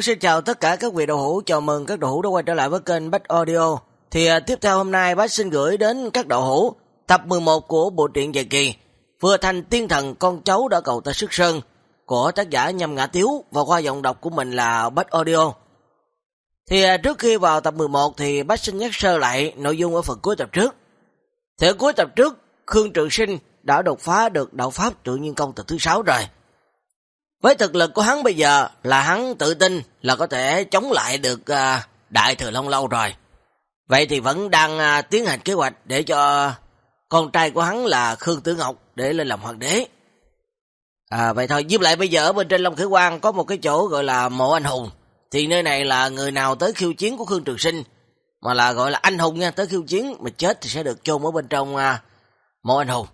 Hello, xin chào tất cả các vị đầu hữu, chào mừng các đầu hữu đã quay trở lại với kênh Bách Audio. Thì à, tiếp theo hôm nay Bách xin gửi đến các đầu hữu tập 11 của bộ truyện dài kỳ Vừa thành tiên thần con cháu đã cầu ta sức sơn của tác giả Nhâm Ngã Tiếu và qua giọng đọc của mình là Bách Audio. Thì à, trước khi vào tập 11 thì Bách xin nhắc sơ lại nội dung ở phần cuối tập trước. Thì cuối tập trước, Khương Trường Sinh đã đột phá được đạo pháp tự nhiên công tập thứ 6 rồi. Với thực lực của hắn bây giờ là hắn tự tin là có thể chống lại được uh, Đại Thừa Long Lâu rồi. Vậy thì vẫn đang uh, tiến hành kế hoạch để cho con trai của hắn là Khương Tử Ngọc để lên làm hoàng đế. À, vậy thôi, giúp lại bây giờ ở bên trên Long Khởi Quang có một cái chỗ gọi là mộ anh hùng. Thì nơi này là người nào tới khiêu chiến của Khương Trường Sinh, mà là gọi là anh hùng nha, tới khiêu chiến, mà chết thì sẽ được chôn ở bên trong uh, mộ anh hùng.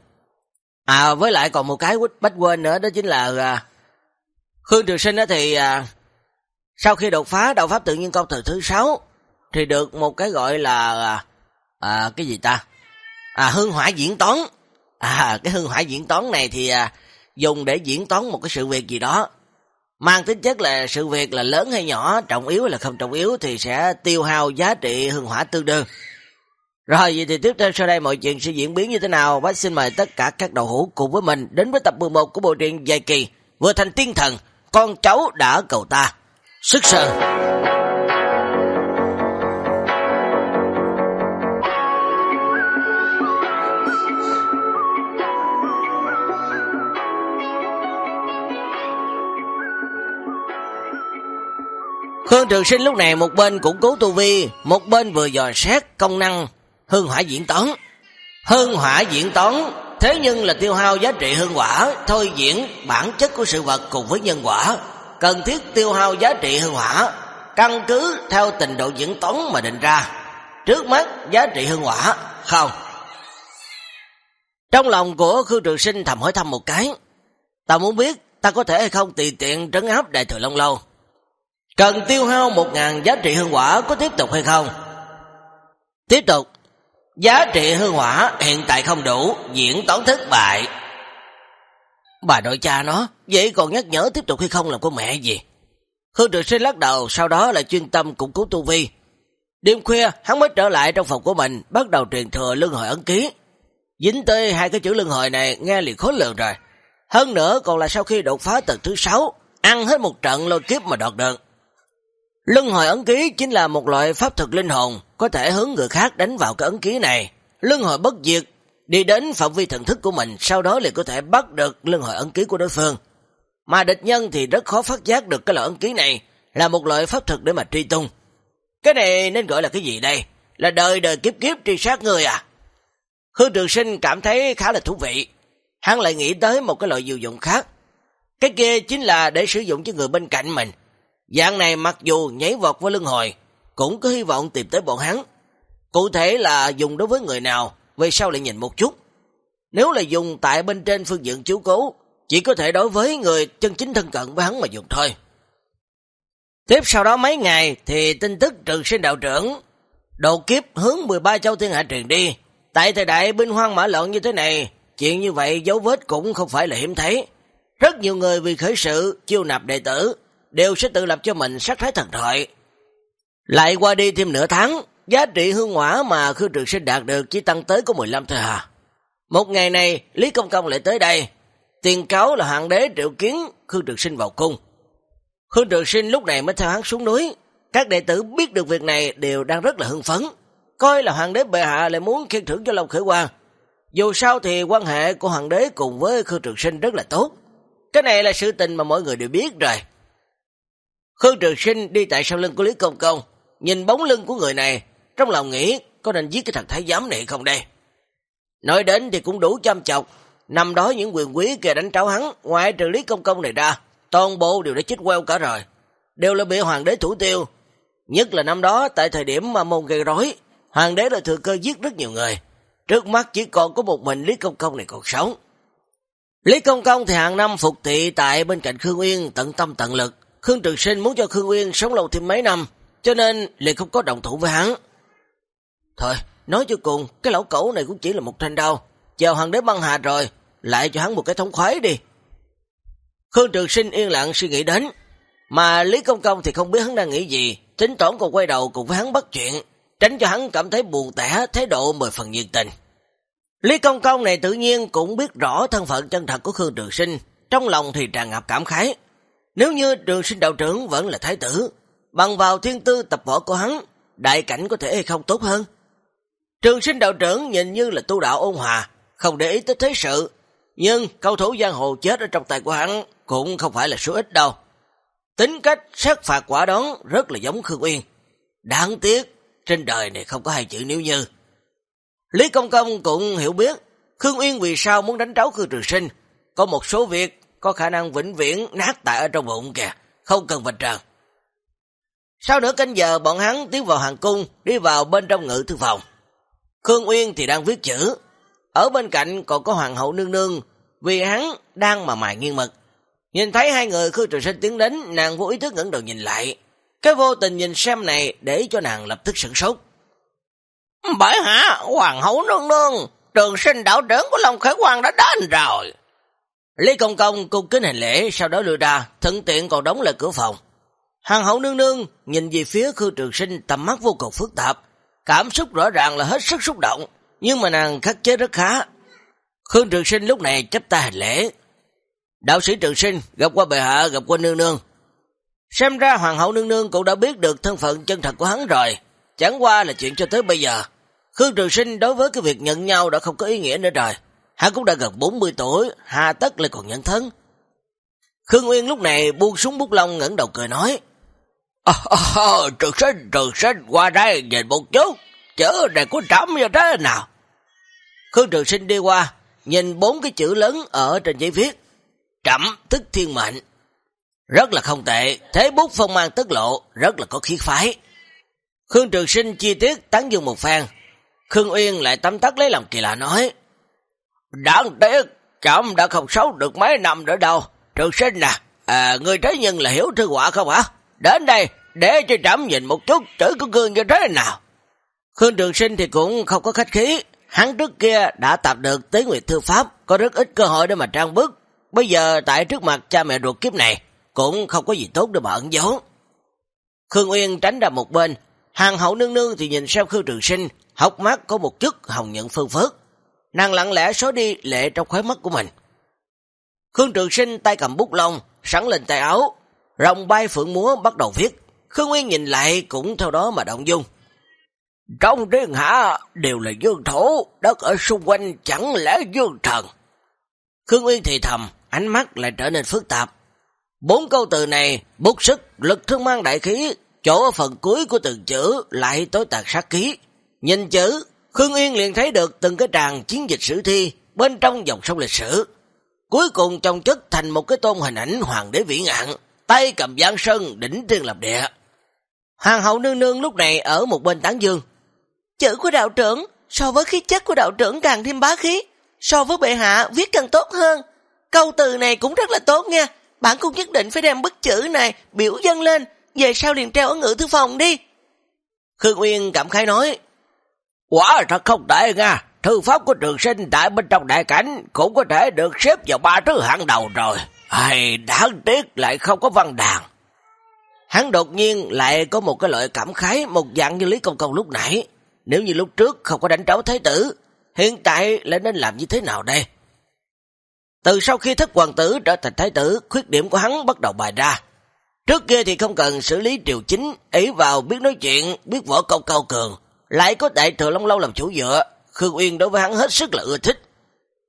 À, với lại còn một cái bách quên nữa, đó chính là uh, Khương Trường Sinh thì à, sau khi đột phá đạo pháp tự nhiên công từ thứ 6 thì được một cái gọi là à, à, cái gì ta? À hương hỏa diễn toán. À cái hương hỏa diễn toán này thì à, dùng để diễn toán một cái sự việc gì đó. Mang tính chất là sự việc là lớn hay nhỏ, trọng yếu hay là không trọng yếu thì sẽ tiêu hao giá trị hương hỏa tương đương. Rồi vậy thì tiếp theo sau đây mọi chuyện sẽ diễn biến như thế nào? Bác xin mời tất cả các đầu hữu cùng với mình đến với tập 11 của bộ truyện dài kỳ Vừa thành tiên thần con cháu đã cầu ta. Sức sơn. Khương Trường Sinh lúc này một bên củng cố tu vi, một bên vừa dò xét công năng hương hỏa diễn toán. Hương hỏa diễn toán Thế nhưng là tiêu hao giá trị hương quả, thôi diễn bản chất của sự vật cùng với nhân quả, cần thiết tiêu hao giá trị hương hỏa, căn cứ theo tình độ diễn toán mà định ra. Trước mắt giá trị hương quả, không. Trong lòng của Khương Trường Sinh thầm hỏi thăm một cái, ta muốn biết ta có thể hay không tùy tiện trấn áp Đại Thừa Long Lâu. Cần tiêu hao một ngàn giá trị hương quả có tiếp tục hay không? Tiếp tục, Giá trị hương hỏa hiện tại không đủ, diễn toán thất bại. Bà nội cha nó, vậy còn nhắc nhở tiếp tục hay không làm con mẹ gì? Hương Trường Sinh lắc đầu, sau đó là chuyên tâm củng cố tu vi. Đêm khuya, hắn mới trở lại trong phòng của mình, bắt đầu truyền thừa lưng hồi ấn ký. Dính tới hai cái chữ lưng hồi này nghe liền khối lượng rồi. Hơn nữa còn là sau khi đột phá tầng thứ 6, ăn hết một trận lôi kiếp mà đọt được. Lưng hồi ấn ký chính là một loại pháp thuật linh hồn, có thể hướng người khác đánh vào cái ấn ký này. Lưng hồi bất diệt, đi đến phạm vi thần thức của mình, sau đó liền có thể bắt được lưng hồi ấn ký của đối phương. Mà địch nhân thì rất khó phát giác được cái loại ấn ký này, là một loại pháp thuật để mà truy tung. Cái này nên gọi là cái gì đây? Là đời đời kiếp kiếp truy sát người à? Hương Trường Sinh cảm thấy khá là thú vị. Hắn lại nghĩ tới một cái loại diệu dụng khác. Cái kia chính là để sử dụng cho người bên cạnh mình. Dạng này mặc dù nhảy vọt với lưng hồi, cũng có hy vọng tìm tới bọn hắn. Cụ thể là dùng đối với người nào, về sau lại nhìn một chút. Nếu là dùng tại bên trên phương diện chiếu cố, chỉ có thể đối với người chân chính thân cận với hắn mà dùng thôi. Tiếp sau đó mấy ngày thì tin tức trường sinh đạo trưởng độ kiếp hướng 13 châu thiên hạ truyền đi. Tại thời đại binh hoang mã lộn như thế này, chuyện như vậy dấu vết cũng không phải là hiếm thấy. Rất nhiều người vì khởi sự chiêu nạp đệ tử đều sẽ tự lập cho mình sắc thái thần thoại. Lại qua đi thêm nửa tháng, giá trị hương hỏa mà Khương Trường Sinh đạt được chỉ tăng tới có 15 thôi à. Một ngày này, Lý Công Công lại tới đây, tiền cáo là hoàng đế triệu kiến Khương Trường Sinh vào cung. Khương Trường Sinh lúc này mới theo hắn xuống núi, các đệ tử biết được việc này đều đang rất là hưng phấn, coi là hoàng đế bệ hạ lại muốn khen thưởng cho Long Khởi Quang. Dù sao thì quan hệ của hoàng đế cùng với Khương Trường Sinh rất là tốt. Cái này là sự tình mà mọi người đều biết rồi. Khương Trường Sinh đi tại sau lưng của Lý Công Công, nhìn bóng lưng của người này, trong lòng nghĩ có nên giết cái thằng thái giám này không đây? Nói đến thì cũng đủ chăm chọc, năm đó những quyền quý kia đánh tráo hắn, ngoài trừ Lý Công Công này ra, toàn bộ đều đã chết queo cả rồi, đều là bị hoàng đế thủ tiêu. Nhất là năm đó, tại thời điểm mà môn gây rối, hoàng đế đã thừa cơ giết rất nhiều người. Trước mắt chỉ còn có một mình Lý Công Công này còn sống. Lý Công Công thì hàng năm phục thị tại bên cạnh Khương Uyên tận tâm tận lực, Khương Trường Sinh muốn cho Khương Uyên sống lâu thêm mấy năm, cho nên liền không có động thủ với hắn. Thôi, nói cho cùng, cái lão cẩu này cũng chỉ là một thanh đau. Chờ hoàng đế băng hà rồi, lại cho hắn một cái thống khoái đi. Khương Trường Sinh yên lặng suy nghĩ đến. Mà Lý Công Công thì không biết hắn đang nghĩ gì, tính toán còn quay đầu cùng với hắn bắt chuyện, tránh cho hắn cảm thấy buồn tẻ, thái độ mười phần nhiệt tình. Lý Công Công này tự nhiên cũng biết rõ thân phận chân thật của Khương Trường Sinh, trong lòng thì tràn ngập cảm khái. Nếu như Trường Sinh đạo trưởng vẫn là thái tử, bằng vào thiên tư tập võ của hắn, đại cảnh có thể hay không tốt hơn. Trường Sinh đạo trưởng nhìn như là tu đạo ôn hòa, không để ý tới thế sự, nhưng cầu thủ giang hồ chết ở trong tay của hắn cũng không phải là số ít đâu. Tính cách sát phạt quả đón rất là giống Khương Uyên. Đáng tiếc, trên đời này không có hai chữ nếu như. Lý Công Công cũng hiểu biết Khương Uyên vì sao muốn đánh tráo Khương Trường Sinh. Có một số việc có khả năng vĩnh viễn nát tại ở trong bụng kìa, không cần vạch trần. Sau nửa canh giờ bọn hắn tiến vào hàng cung, đi vào bên trong ngự thư phòng. Khương Uyên thì đang viết chữ, ở bên cạnh còn có hoàng hậu nương nương, vì hắn đang mà mài nghiêng mực. Nhìn thấy hai người Khương Trường Sinh tiến đến, nàng vô ý thức ngẩng đầu nhìn lại. Cái vô tình nhìn xem này để cho nàng lập tức sửng sốt. Bởi hả, hoàng hậu nương nương, trường sinh đạo trưởng của Long Khởi Quang đã đến rồi. Lý Công Công cung kính hành lễ, sau đó lùi ra, thận tiện còn đóng lại cửa phòng. Hoàng hậu nương nương nhìn về phía Khương Trường Sinh tầm mắt vô cùng phức tạp, cảm xúc rõ ràng là hết sức xúc động, nhưng mà nàng khắc chế rất khá. Khương Trường Sinh lúc này chấp tay hành lễ. Đạo sĩ Trường Sinh gặp qua bệ hạ, gặp qua nương nương. Xem ra Hoàng hậu nương nương cũng đã biết được thân phận chân thật của hắn rồi, chẳng qua là chuyện cho tới bây giờ. Khương Trường Sinh đối với cái việc nhận nhau đã không có ý nghĩa nữa rồi. Hắn cũng đã gần 40 tuổi, hà tất lại còn nhận thân. Khương Nguyên lúc này buông súng bút lông ngẩn đầu cười nói. Ờ, ờ, ờ, à, à, trường sinh, trường sinh, qua đây nhìn một chút, chữ này có trắm như thế nào? Khương Trường Sinh đi qua, nhìn bốn cái chữ lớn ở trên giấy viết. Trẩm tức thiên mệnh. Rất là không tệ, thế bút phong mang tức lộ, rất là có khí phái. Khương Trường Sinh chi tiết tán dương một phan. Khương Uyên lại tắm tắt lấy lòng kỳ lạ nói. Đáng tiếc, chậm đã không sống được mấy năm nữa đâu. Trường Sinh nè, à, người thế nhân là hiểu thư quả không hả? Đến đây, để cho trẫm nhìn một chút chữ của gương như thế nào. Khương Trường Sinh thì cũng không có khách khí. Hắn trước kia đã tập được tế nguyệt thư pháp, có rất ít cơ hội để mà trang bức. Bây giờ tại trước mặt cha mẹ ruột kiếp này, cũng không có gì tốt để mà ẩn giấu. Khương Uyên tránh ra một bên, hàng hậu nương nương thì nhìn xem Khương Trường Sinh, hốc mắt có một chút hồng nhận phương phớt. Nàng lặng lẽ xóa đi lệ trong khóe mắt của mình. Khương Trường Sinh tay cầm bút lông, sẵn lên tay áo, rồng bay phượng múa bắt đầu viết. Khương Nguyên nhìn lại cũng theo đó mà động dung. Trong thiên hạ đều là dương thổ, đất ở xung quanh chẳng lẽ dương thần. Khương Nguyên thì thầm, ánh mắt lại trở nên phức tạp. Bốn câu từ này, bút sức, lực thương mang đại khí, chỗ ở phần cuối của từng chữ lại tối tạc sát ký. Nhìn chữ, Khương Yên liền thấy được từng cái tràng chiến dịch sử thi bên trong dòng sông lịch sử. Cuối cùng trong chất thành một cái tôn hình ảnh hoàng đế vĩ ngạn, tay cầm giang sơn đỉnh thiên lập địa. Hoàng hậu nương nương lúc này ở một bên tán dương. Chữ của đạo trưởng so với khí chất của đạo trưởng càng thêm bá khí, so với bệ hạ viết càng tốt hơn. Câu từ này cũng rất là tốt nha, bạn cũng nhất định phải đem bức chữ này biểu dân lên, về sau liền treo ở ngự thư phòng đi. Khương Uyên cảm khái nói, Quả thật không tệ nha, thư pháp của trường sinh tại bên trong đại cảnh cũng có thể được xếp vào ba thứ hạng đầu rồi. Ai đáng tiếc lại không có văn đàn. Hắn đột nhiên lại có một cái loại cảm khái một dạng như Lý Công Công lúc nãy. Nếu như lúc trước không có đánh tráo thái tử, hiện tại lại nên làm như thế nào đây? Từ sau khi thất hoàng tử trở thành thái tử, khuyết điểm của hắn bắt đầu bài ra. Trước kia thì không cần xử lý triều chính, ý vào biết nói chuyện, biết võ công cao cường, lại có đại thừa Long Lâu làm chủ dựa, Khương Uyên đối với hắn hết sức là ưa thích.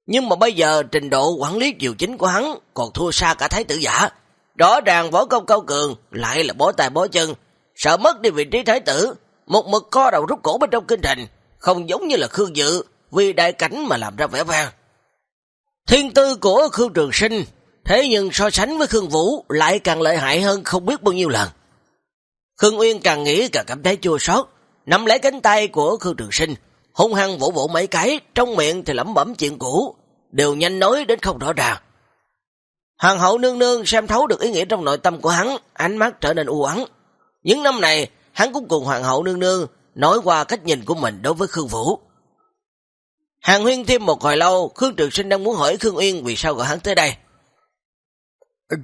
Nhưng mà bây giờ trình độ quản lý triều chính của hắn còn thua xa cả thái tử giả. Rõ ràng võ công cao cường lại là bó tay bó chân, sợ mất đi vị trí thái tử, một mực co đầu rút cổ bên trong kinh thành, không giống như là Khương Dự, vì đại cảnh mà làm ra vẻ vang. Thiên tư của Khương Trường Sinh, thế nhưng so sánh với Khương Vũ lại càng lợi hại hơn không biết bao nhiêu lần. Khương Uyên càng nghĩ càng cảm thấy chua sót, nắm lấy cánh tay của Khương Trường Sinh, hung hăng vỗ vỗ mấy cái, trong miệng thì lẩm bẩm chuyện cũ, đều nhanh nói đến không rõ ràng. Hoàng hậu nương nương xem thấu được ý nghĩa trong nội tâm của hắn, ánh mắt trở nên u ắng. Những năm này, hắn cũng cùng hoàng hậu nương nương nói qua cách nhìn của mình đối với Khương Vũ. Hàng huyên thêm một hồi lâu, Khương Trường Sinh đang muốn hỏi Khương Uyên vì sao gọi hắn tới đây.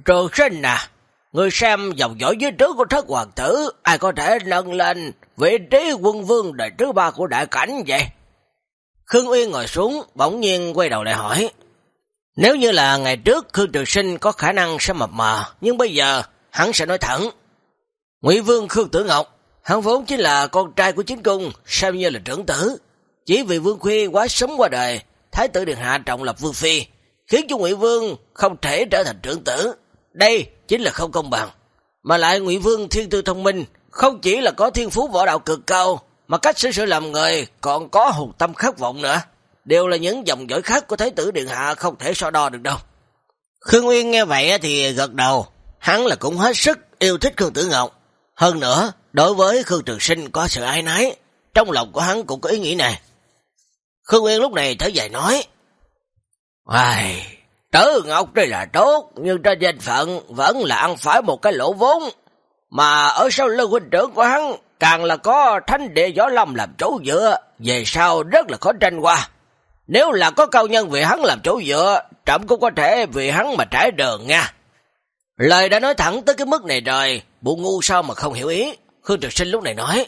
Trường Sinh à, người xem dòng dõi dưới trước của thất hoàng tử, ai có thể nâng lên vị trí quân vương đời thứ ba của đại cảnh vậy? Khương Uyên ngồi xuống, bỗng nhiên quay đầu lại hỏi. Nếu như là ngày trước Khương Trường Sinh có khả năng sẽ mập mờ, nhưng bây giờ hắn sẽ nói thẳng. Ngụy Vương Khương Tử Ngọc, hắn vốn chính là con trai của chính cung, xem như là trưởng tử. Chỉ vì Vương Khuê quá sớm qua đời, Thái tử Điện Hạ trọng lập Vương Phi, khiến cho Ngụy Vương không thể trở thành trưởng tử. Đây chính là không công bằng. Mà lại Ngụy Vương thiên tư thông minh, không chỉ là có thiên phú võ đạo cực cao, mà cách xử sự làm người còn có hùng tâm khát vọng nữa. Đều là những dòng dõi khác của Thái tử Điện Hạ không thể so đo được đâu. Khương Nguyên nghe vậy thì gật đầu, hắn là cũng hết sức yêu thích Khương Tử Ngọc. Hơn nữa, đối với Khương Trường Sinh có sự ai nái, trong lòng của hắn cũng có ý nghĩ này. Khương Nguyên lúc này thở dài nói, Ai, Tử Ngọc đây là tốt, nhưng trên danh phận vẫn là ăn phải một cái lỗ vốn. Mà ở sau lưng huynh trưởng của hắn, càng là có thánh địa gió lâm làm chỗ dựa, về sau rất là khó tranh qua. Nếu là có cao nhân vì hắn làm chỗ dựa, trẫm cũng có thể vì hắn mà trải đường nha. Lời đã nói thẳng tới cái mức này rồi, bộ ngu sao mà không hiểu ý. Khương Trực Sinh lúc này nói.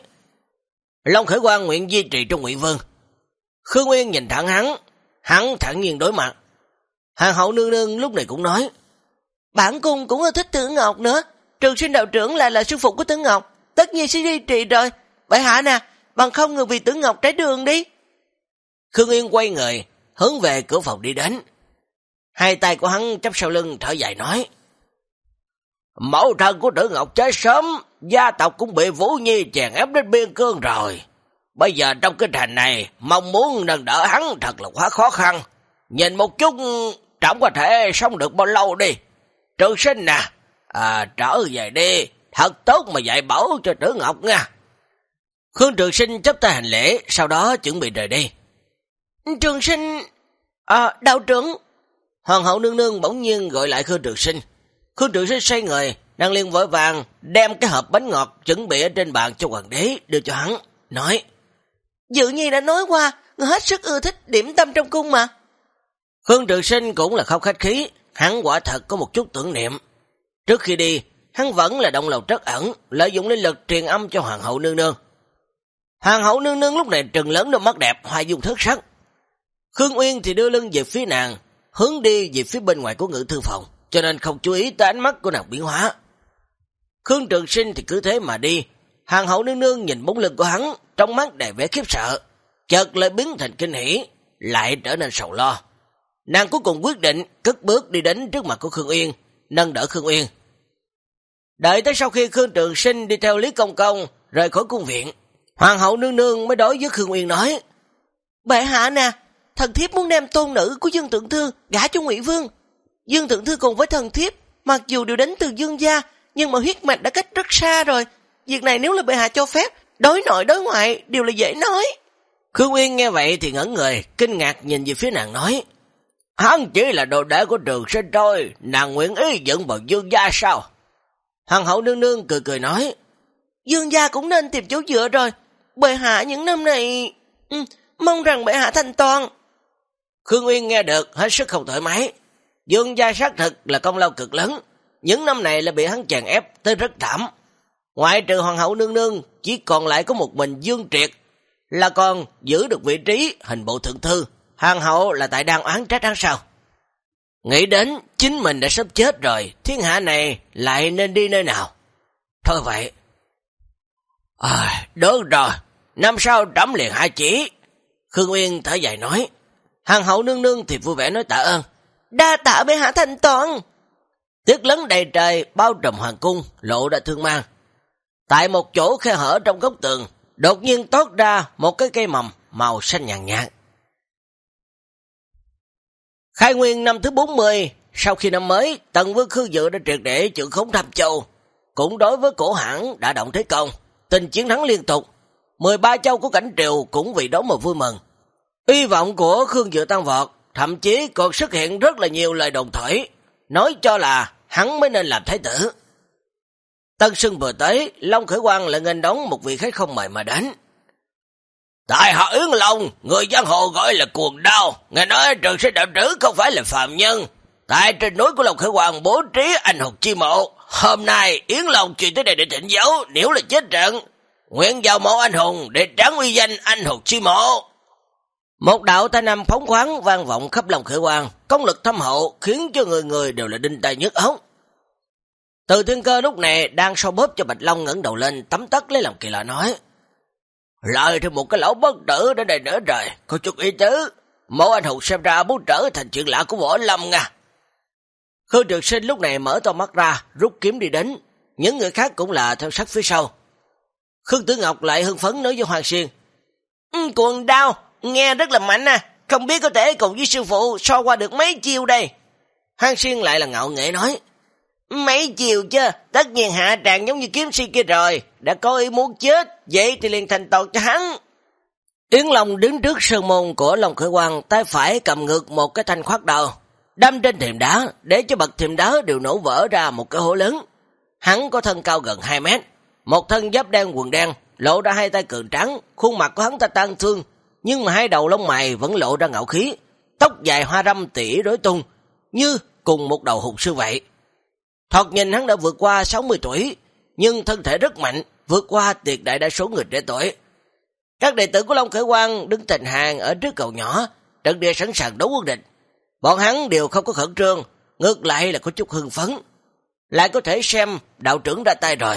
Long Khởi Quang nguyện duy trì trong nguyễn Vương. Khương Nguyên nhìn thẳng hắn, hắn thẳng nhiên đối mặt. Hàng hậu nương nương lúc này cũng nói. Bản cung cũng thích Tử Ngọc nữa. Trường sinh đạo trưởng lại là sư phụ của Tử Ngọc. Tất nhiên sẽ duy trì rồi. Vậy hả nè, bằng không người vì Tử Ngọc trái đường đi. Khương Yên quay người, hướng về cửa phòng đi đến. Hai tay của hắn chấp sau lưng thở dài nói. Mẫu thân của Tử Ngọc chết sớm, gia tộc cũng bị Vũ Nhi chèn ép đến biên cương rồi. Bây giờ trong cái thành này, mong muốn nâng đỡ hắn thật là quá khó khăn. Nhìn một chút, trọng có thể sống được bao lâu đi. Trường sinh nè, à, trở về đi, thật tốt mà dạy bảo cho Tử Ngọc nha. Khương Trường Sinh chấp tay hành lễ, sau đó chuẩn bị rời đi. Trường Sinh... À, đạo trưởng... Hoàng hậu nương nương bỗng nhiên gọi lại Khương Trường Sinh. Khương Trường Sinh xoay người, đang liên vội vàng đem cái hộp bánh ngọt chuẩn bị ở trên bàn cho hoàng đế đưa cho hắn, nói Dự nhi đã nói qua, người hết sức ưa thích điểm tâm trong cung mà. Khương Trường Sinh cũng là không khách khí, hắn quả thật có một chút tưởng niệm. Trước khi đi, hắn vẫn là động lòng trất ẩn, lợi dụng linh lực truyền âm cho hoàng hậu nương nương. Hoàng hậu nương nương lúc này trừng lớn đôi mắt đẹp, hoa dung thất sắc. Khương Uyên thì đưa lưng về phía nàng, hướng đi về phía bên ngoài của ngự thư phòng cho nên không chú ý tới ánh mắt của nàng biến hóa. Khương Trường Sinh thì cứ thế mà đi, hàng hậu nương nương nhìn bóng lưng của hắn, trong mắt đầy vẻ khiếp sợ, chợt lại biến thành kinh hỉ, lại trở nên sầu lo. Nàng cuối cùng quyết định cất bước đi đến trước mặt của Khương Uyên, nâng đỡ Khương Uyên. Đợi tới sau khi Khương Trường Sinh đi theo Lý Công Công, rời khỏi cung viện, Hoàng hậu nương nương mới đối với Khương Uyên nói, Bệ hạ nè, thần thiếp muốn đem tôn nữ của Dương Tượng Thư gả cho Ngụy Vương. Dương Thượng Thư cùng với thần thiếp, mặc dù đều đến từ Dương gia, nhưng mà huyết mạch đã cách rất xa rồi. Việc này nếu là bệ hạ cho phép, đối nội đối ngoại đều là dễ nói. Khương Uyên nghe vậy thì ngẩn người, kinh ngạc nhìn về phía nàng nói. Hắn chỉ là đồ đệ của trường sinh thôi, nàng nguyện ý dẫn vào Dương gia sao? Hoàng hậu nương nương cười cười nói. Dương gia cũng nên tìm chỗ dựa rồi. Bệ hạ những năm này... Ừ, mong rằng bệ hạ thành toàn. Khương Uyên nghe được hết sức không thoải mái. Dương gia xác thực là công lao cực lớn, những năm này là bị hắn chèn ép tới rất thảm. Ngoại trừ hoàng hậu nương nương, chỉ còn lại có một mình Dương Triệt, là còn giữ được vị trí hình bộ thượng thư. Hoàng hậu là tại đang oán trách ăn sao? Nghĩ đến chính mình đã sắp chết rồi, thiên hạ này lại nên đi nơi nào? Thôi vậy. À, được rồi, năm sau trẫm liền hai chỉ. Khương Nguyên thở dài nói. Hoàng hậu nương nương thì vui vẻ nói tạ ơn đa tạ bệ hạ thành toàn. Tiếc lớn đầy trời, bao trùm hoàng cung, lộ ra thương mang. Tại một chỗ khe hở trong góc tường, đột nhiên tốt ra một cái cây mầm màu xanh nhàn nhạt. Khai nguyên năm thứ 40, sau khi năm mới, Tần Vương Khư Dự đã triệt để trưởng khống Tham Châu, cũng đối với cổ hãng đã động thế công, tình chiến thắng liên tục. 13 châu của cảnh triều cũng vì đó mà vui mừng. Hy vọng của Khương Dự tăng vọt, thậm chí còn xuất hiện rất là nhiều lời đồng thổi, nói cho là hắn mới nên làm thái tử. Tân Sưng vừa tới, Long Khởi Quang lại nghênh đón một vị khách không mời mà đến. Tại họ Yến Long, người giang hồ gọi là cuồng đao, nghe nói trường sinh đạo trữ không phải là phạm nhân. Tại trên núi của Lộc Khởi Hoàng bố trí anh hùng chi mộ, hôm nay Yến Long truyền tới đây để thỉnh dấu nếu là chết trận, nguyện vào mộ anh hùng để tráng uy danh anh hùng chi mộ. Một đạo thanh âm phóng khoáng vang vọng khắp lòng khởi quan, công lực thâm hậu khiến cho người người đều là đinh tai nhức ống. Từ thiên cơ lúc này đang so bóp cho Bạch Long ngẩng đầu lên, tấm tất lấy lòng kỳ lạ nói. Lại thêm một cái lỗ bất tử để đầy nữa rồi, có chút ý tứ. Mẫu anh hùng xem ra muốn trở thành chuyện lạ của võ lâm nha. Khương Trường Sinh lúc này mở to mắt ra, rút kiếm đi đến. Những người khác cũng là theo sát phía sau. Khương Tử Ngọc lại hưng phấn nói với Hoàng Xuyên. Ừ, cuồng đau, nghe rất là mạnh à. Không biết có thể cùng với sư phụ so qua được mấy chiêu đây. Hoàng Xuyên lại là ngạo nghệ nói. Mấy chiều chứ, tất nhiên hạ tràng giống như kiếm si kia rồi, đã có ý muốn chết, vậy thì liền thành tội cho hắn. Yến Long đứng trước sơn môn của Long Khởi Quang, tay phải cầm ngược một cái thanh khoát đầu, đâm trên thềm đá, để cho bậc thềm đá đều nổ vỡ ra một cái hố lớn. Hắn có thân cao gần 2 mét, một thân giáp đen quần đen, lộ ra hai tay cường trắng, khuôn mặt của hắn ta tan thương, nhưng mà hai đầu lông mày vẫn lộ ra ngạo khí, tóc dài hoa râm tỉ đối tung, như cùng một đầu hùng sư vậy. Thoạt nhìn hắn đã vượt qua 60 tuổi, nhưng thân thể rất mạnh, vượt qua tuyệt đại đa số người trẻ tuổi. Các đệ tử của Long Khởi Quang đứng thành hàng ở trước cầu nhỏ, trận địa sẵn sàng đấu quân địch. Bọn hắn đều không có khẩn trương, ngược lại là có chút hưng phấn. Lại có thể xem đạo trưởng ra tay rồi.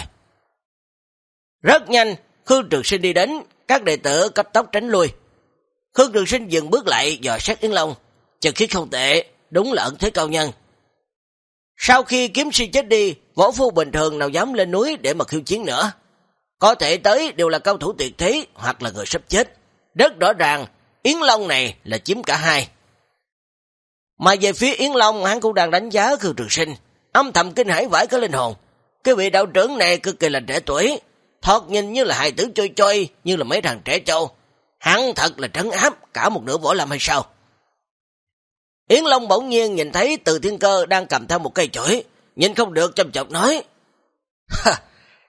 Rất nhanh, Khương Trường Sinh đi đến, các đệ tử cấp tốc tránh lui. Khương Trường Sinh dừng bước lại dò xét Yến Long, chật khí không tệ, đúng là ẩn thế cao nhân. Sau khi kiếm si chết đi, võ phu bình thường nào dám lên núi để mà khiêu chiến nữa. Có thể tới đều là cao thủ tuyệt thế hoặc là người sắp chết. Rất rõ ràng, Yến Long này là chiếm cả hai. Mà về phía Yến Long, hắn cũng đang đánh giá Khương Trường Sinh, âm thầm kinh hải vãi cái linh hồn. Cái vị đạo trưởng này cực kỳ là trẻ tuổi, thoạt nhìn như là hài tử chơi chơi như là mấy thằng trẻ trâu. Hắn thật là trấn áp cả một nửa võ lâm hay sao? Yến Long bỗng nhiên nhìn thấy từ thiên cơ đang cầm theo một cây chổi, nhìn không được chăm chọc nói.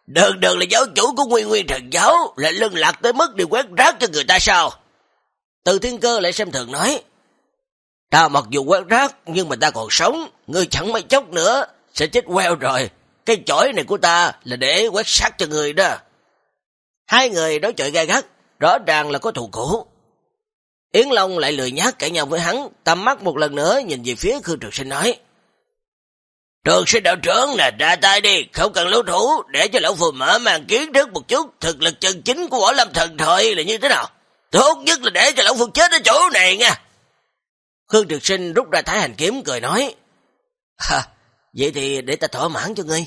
Đừng đừng là giáo chủ của nguyên nguyên thần giáo, lại lưng lạc tới mức đi quét rác cho người ta sao? Từ thiên cơ lại xem thường nói. Ta mặc dù quét rác, nhưng mà ta còn sống, ngươi chẳng mấy chốc nữa, sẽ chết queo rồi. Cái chổi này của ta là để quét sát cho người đó. Hai người đối chọi gai gắt, rõ ràng là có thù cũ. Yến Long lại lười nhát cãi nhau với hắn, tầm mắt một lần nữa nhìn về phía Khương Trường Sinh nói. Trường sinh đạo trưởng nè, ra tay đi, không cần lưu thủ, để cho lão phù mở màn kiến thức một chút, thực lực chân chính của võ lâm thần thời là như thế nào. Tốt nhất là để cho lão phù chết ở chỗ này nha. Khương Trường Sinh rút ra thái hành kiếm cười nói. Ha, vậy thì để ta thỏa mãn cho ngươi.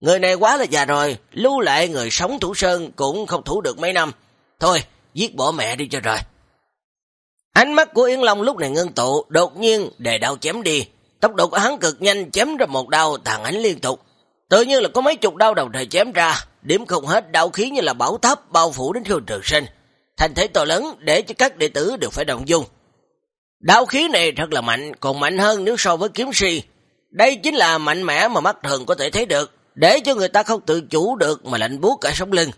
Người này quá là già rồi, lưu lại người sống thủ sơn cũng không thủ được mấy năm. Thôi, giết bỏ mẹ đi cho rồi. Ánh mắt của Yến Long lúc này ngưng tụ, đột nhiên đề đao chém đi. Tốc độ của hắn cực nhanh chém ra một đao tàn ảnh liên tục. Tự nhiên là có mấy chục đao đồng thời chém ra, điểm không hết đau khí như là bảo tháp bao phủ đến Khương Trường Sinh. Thành thế to lớn để cho các đệ tử đều phải đồng dung. Đao khí này thật là mạnh, còn mạnh hơn nếu so với kiếm si. Đây chính là mạnh mẽ mà mắt thường có thể thấy được, để cho người ta không tự chủ được mà lạnh buốt cả sống lưng.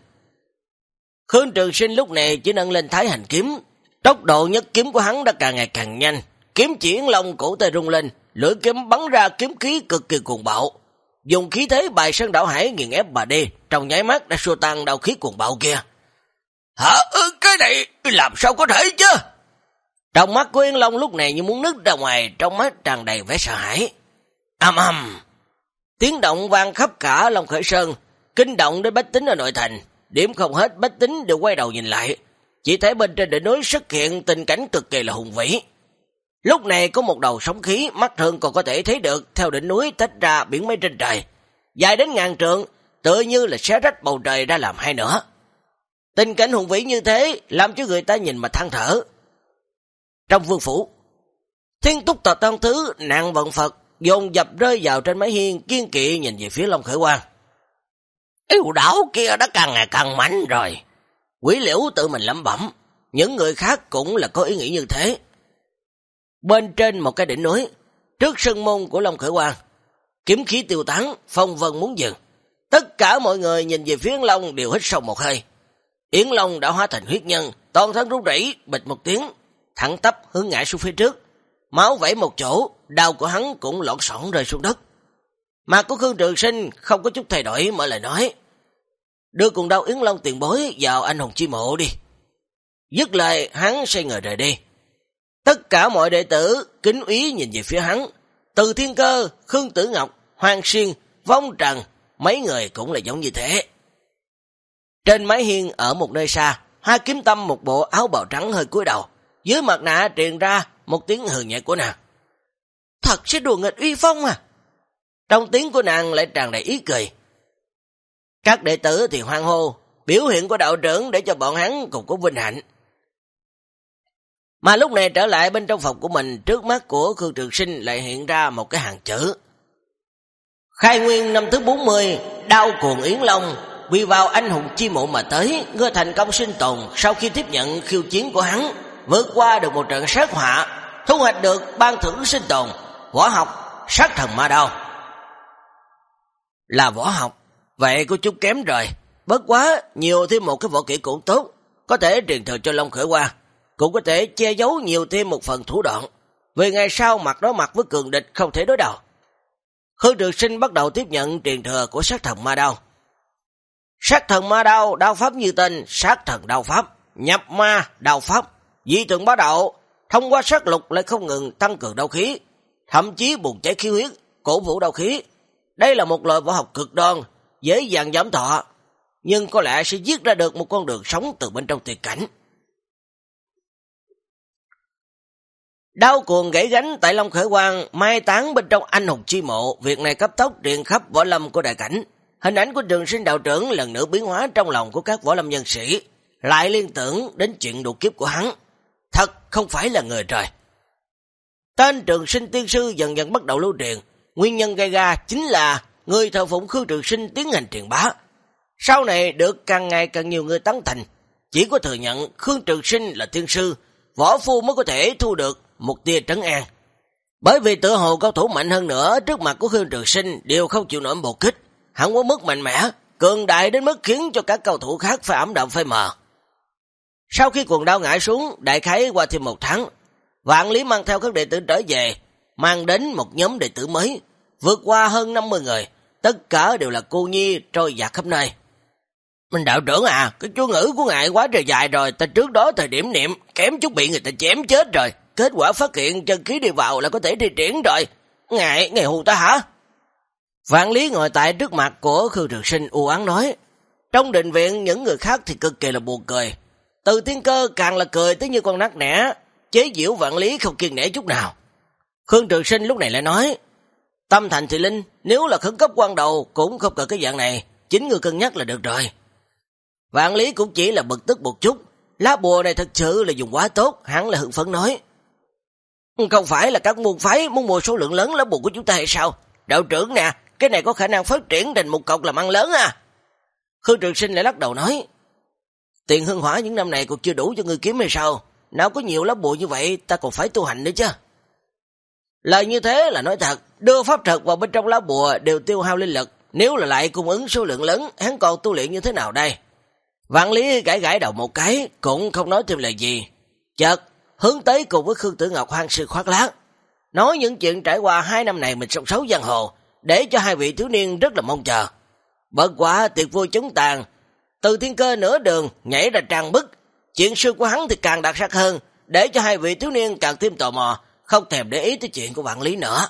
Khương Trường Sinh lúc này chỉ nâng lên thái hành kiếm, Tốc độ nhất kiếm của hắn đã càng ngày càng nhanh, kiếm triển long cổ tay rung lên, lưỡi kiếm bắn ra kiếm khí cực kỳ cuồng bạo. Dùng khí thế bài sân đảo hải nghiền ép bà đi, trong nháy mắt đã xua tan đau khí cuồng bạo kia. Hả? Ừ, cái này làm sao có thể chứ? Trong mắt của Yên Long lúc này như muốn nứt ra ngoài, trong mắt tràn đầy vẻ sợ hãi. Âm âm! Tiếng động vang khắp cả Long Khởi Sơn, kinh động đến bách tính ở nội thành. Điểm không hết bách tính đều quay đầu nhìn lại, chỉ thấy bên trên đỉnh núi xuất hiện tình cảnh cực kỳ là hùng vĩ. Lúc này có một đầu sóng khí, mắt thường còn có thể thấy được theo đỉnh núi tách ra biển mây trên trời. Dài đến ngàn trượng, tựa như là xé rách bầu trời ra làm hai nửa. Tình cảnh hùng vĩ như thế, làm cho người ta nhìn mà than thở. Trong vương phủ, thiên túc tòa tăng thứ, nạn vận Phật, dồn dập rơi vào trên mái hiên, kiên kỵ nhìn về phía Long Khởi Quang. Yêu đảo kia đã càng ngày càng mạnh rồi. Quý liễu tự mình lẩm bẩm, những người khác cũng là có ý nghĩ như thế. Bên trên một cái đỉnh núi, trước sân môn của Long Khởi Quang, kiếm khí tiêu tán, phong vân muốn dừng. Tất cả mọi người nhìn về phía Yến Long đều hít sâu một hơi. Yến Long đã hóa thành huyết nhân, toàn thân rút rỉ, bịch một tiếng, thẳng tắp hướng ngã xuống phía trước. Máu vẩy một chỗ, đau của hắn cũng lọn sỏn rơi xuống đất. Mà của Khương Trường Sinh không có chút thay đổi mở lời nói. Đưa cùng đau Yến Long tiền bối vào anh hùng chi mộ đi. Dứt lời hắn xoay người rời đi. Tất cả mọi đệ tử kính ý nhìn về phía hắn. Từ Thiên Cơ, Khương Tử Ngọc, Hoàng Xuyên, Vong Trần, mấy người cũng là giống như thế. Trên mái hiên ở một nơi xa, hai Kiếm Tâm một bộ áo bào trắng hơi cúi đầu, dưới mặt nạ truyền ra một tiếng hừ nhẹ của nàng. Thật sẽ đùa nghịch uy phong à! Trong tiếng của nàng lại tràn đầy ý cười. Các đệ tử thì hoang hô, biểu hiện của đạo trưởng để cho bọn hắn cùng có vinh hạnh. Mà lúc này trở lại bên trong phòng của mình, trước mắt của Khương Trường Sinh lại hiện ra một cái hàng chữ. Khai nguyên năm thứ 40, đau cuồng Yến Long, vì vào anh hùng chi mộ mà tới, ngươi thành công sinh tồn sau khi tiếp nhận khiêu chiến của hắn, vượt qua được một trận sát họa, thu hoạch được ban thưởng sinh tồn, võ học, sát thần ma đao. Là võ học, vậy có chút kém rồi, bất quá nhiều thêm một cái võ kỹ cũng tốt, có thể truyền thừa cho Long Khởi qua, cũng có thể che giấu nhiều thêm một phần thủ đoạn, vì ngày sau mặt đối mặt với cường địch không thể đối đầu. Khương Trường Sinh bắt đầu tiếp nhận truyền thừa của sát thần ma đao. Sát thần ma đao, đao pháp như tên, sát thần đao pháp, nhập ma, đao pháp, di tượng bá đạo, thông qua sát lục lại không ngừng tăng cường đau khí, thậm chí bùng cháy khí huyết, cổ vũ đau khí. Đây là một loại võ học cực đoan, dễ dàng giảm thọ, nhưng có lẽ sẽ giết ra được một con đường sống từ bên trong tuyệt cảnh. Đau cuồng gãy gánh tại Long Khởi Quang, mai tán bên trong anh hùng chi mộ, việc này cấp tốc truyền khắp võ lâm của đại cảnh. Hình ảnh của trường sinh đạo trưởng lần nữa biến hóa trong lòng của các võ lâm nhân sĩ, lại liên tưởng đến chuyện đột kiếp của hắn. Thật không phải là người trời. Tên trường sinh tiên sư dần dần bắt đầu lưu truyền, nguyên nhân gây ra chính là người thờ phụng Khương Trường Sinh tiến hành truyền bá. Sau này được càng ngày càng nhiều người tán thành, chỉ có thừa nhận Khương Trường Sinh là thiên sư, võ phu mới có thể thu được một tia trấn an. Bởi vì tự hồ cao thủ mạnh hơn nữa trước mặt của Khương Trường Sinh đều không chịu nổi một kích, hắn quá mức mạnh mẽ, cường đại đến mức khiến cho các cầu thủ khác phải ẩm đậm phai mờ. Sau khi quần đau ngã xuống, đại khái qua thêm một tháng, Vạn Lý mang theo các đệ tử trở về, mang đến một nhóm đệ tử mới, vượt qua hơn 50 người, tất cả đều là cô nhi trôi dạt khắp nơi. Mình đạo trưởng à, cái chú ngữ của ngài quá trời dài rồi, ta trước đó thời điểm niệm, kém chút bị người ta chém chết rồi. Kết quả phát hiện chân khí đi vào là có thể đi triển rồi. Ngài, ngài hù ta hả? Vạn Lý ngồi tại trước mặt của Khương Trường Sinh u án nói. Trong định viện những người khác thì cực kỳ là buồn cười. Từ tiên cơ càng là cười tới như con nát nẻ, chế diễu Vạn Lý không kiên nể chút nào. Khương Trường Sinh lúc này lại nói. Tâm thành thì linh, nếu là khẩn cấp quan đầu cũng không cần cái dạng này, chính người cân nhắc là được rồi. Vạn Lý cũng chỉ là bực tức một chút, lá bùa này thật sự là dùng quá tốt, hắn là hưng phấn nói. Không phải là các môn phái muốn mua số lượng lớn lá bùa của chúng ta hay sao? Đạo trưởng nè, cái này có khả năng phát triển thành một cọc làm ăn lớn à? Khương Trường Sinh lại lắc đầu nói, tiền hương hỏa những năm này còn chưa đủ cho người kiếm hay sao? Nào có nhiều lá bùa như vậy, ta còn phải tu hành nữa chứ. Lời như thế là nói thật, đưa pháp thuật vào bên trong lá bùa đều tiêu hao linh lực, nếu là lại cung ứng số lượng lớn, hắn còn tu luyện như thế nào đây? Vạn Lý gãi gãi đầu một cái, cũng không nói thêm lời gì. Chợt, hướng tới cùng với Khương Tử Ngọc hoang sư khoát lát. Nói những chuyện trải qua hai năm này mình sống xấu giang hồ, để cho hai vị thiếu niên rất là mong chờ. Bất quả tiệc vui chúng tàn, từ thiên cơ nửa đường nhảy ra tràn bức, chuyện sư của hắn thì càng đặc sắc hơn, để cho hai vị thiếu niên càng thêm tò mò, không thèm để ý tới chuyện của vạn lý nữa.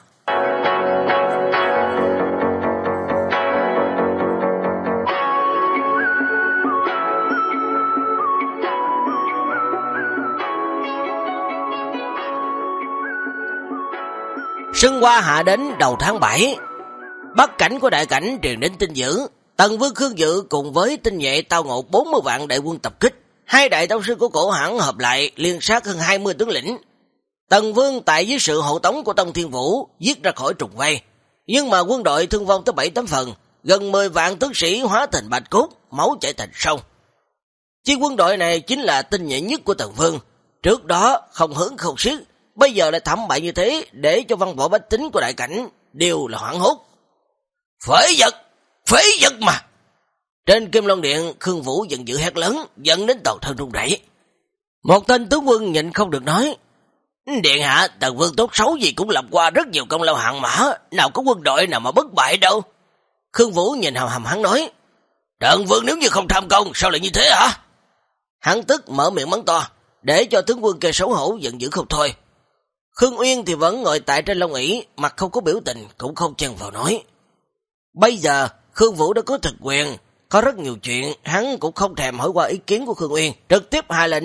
Sưng qua hạ đến đầu tháng 7, Bắc cảnh của đại cảnh truyền đến tin dữ, Tần Vương Khương Dự cùng với tinh nhẹ tao ngộ 40 vạn đại quân tập kích, hai đại tông sư của cổ hãng hợp lại liên sát hơn 20 tướng lĩnh. Tần Vương tại dưới sự hộ tống của Tông Thiên Vũ giết ra khỏi trùng vây, nhưng mà quân đội thương vong tới 7 tấm phần, gần 10 vạn tướng sĩ hóa thành bạch cốt, máu chảy thành sông. Chi quân đội này chính là tinh nhẹ nhất của Tần Vương, trước đó không hướng không siết, bây giờ lại thảm bại như thế để cho văn võ bách tính của đại cảnh đều là hoảng hốt. Phế vật! Phế vật mà! Trên Kim Long Điện, Khương Vũ giận dữ hét lớn, dẫn đến toàn thân rung rẩy. Một tên tướng quân nhịn không được nói, Điện hạ, tần vương tốt xấu gì cũng lập qua rất nhiều công lao hạng mã, nào có quân đội nào mà bất bại đâu. Khương Vũ nhìn hầm hầm hắn nói, Tần vương nếu như không tham công, sao lại như thế hả? Hắn tức mở miệng mắng to, để cho tướng quân kia xấu hổ giận dữ không thôi. Khương Uyên thì vẫn ngồi tại trên lông ỷ, mặt không có biểu tình, cũng không chen vào nói. Bây giờ, Khương Vũ đã có thực quyền, có rất nhiều chuyện, hắn cũng không thèm hỏi qua ý kiến của Khương Uyên, trực tiếp hạ lệnh.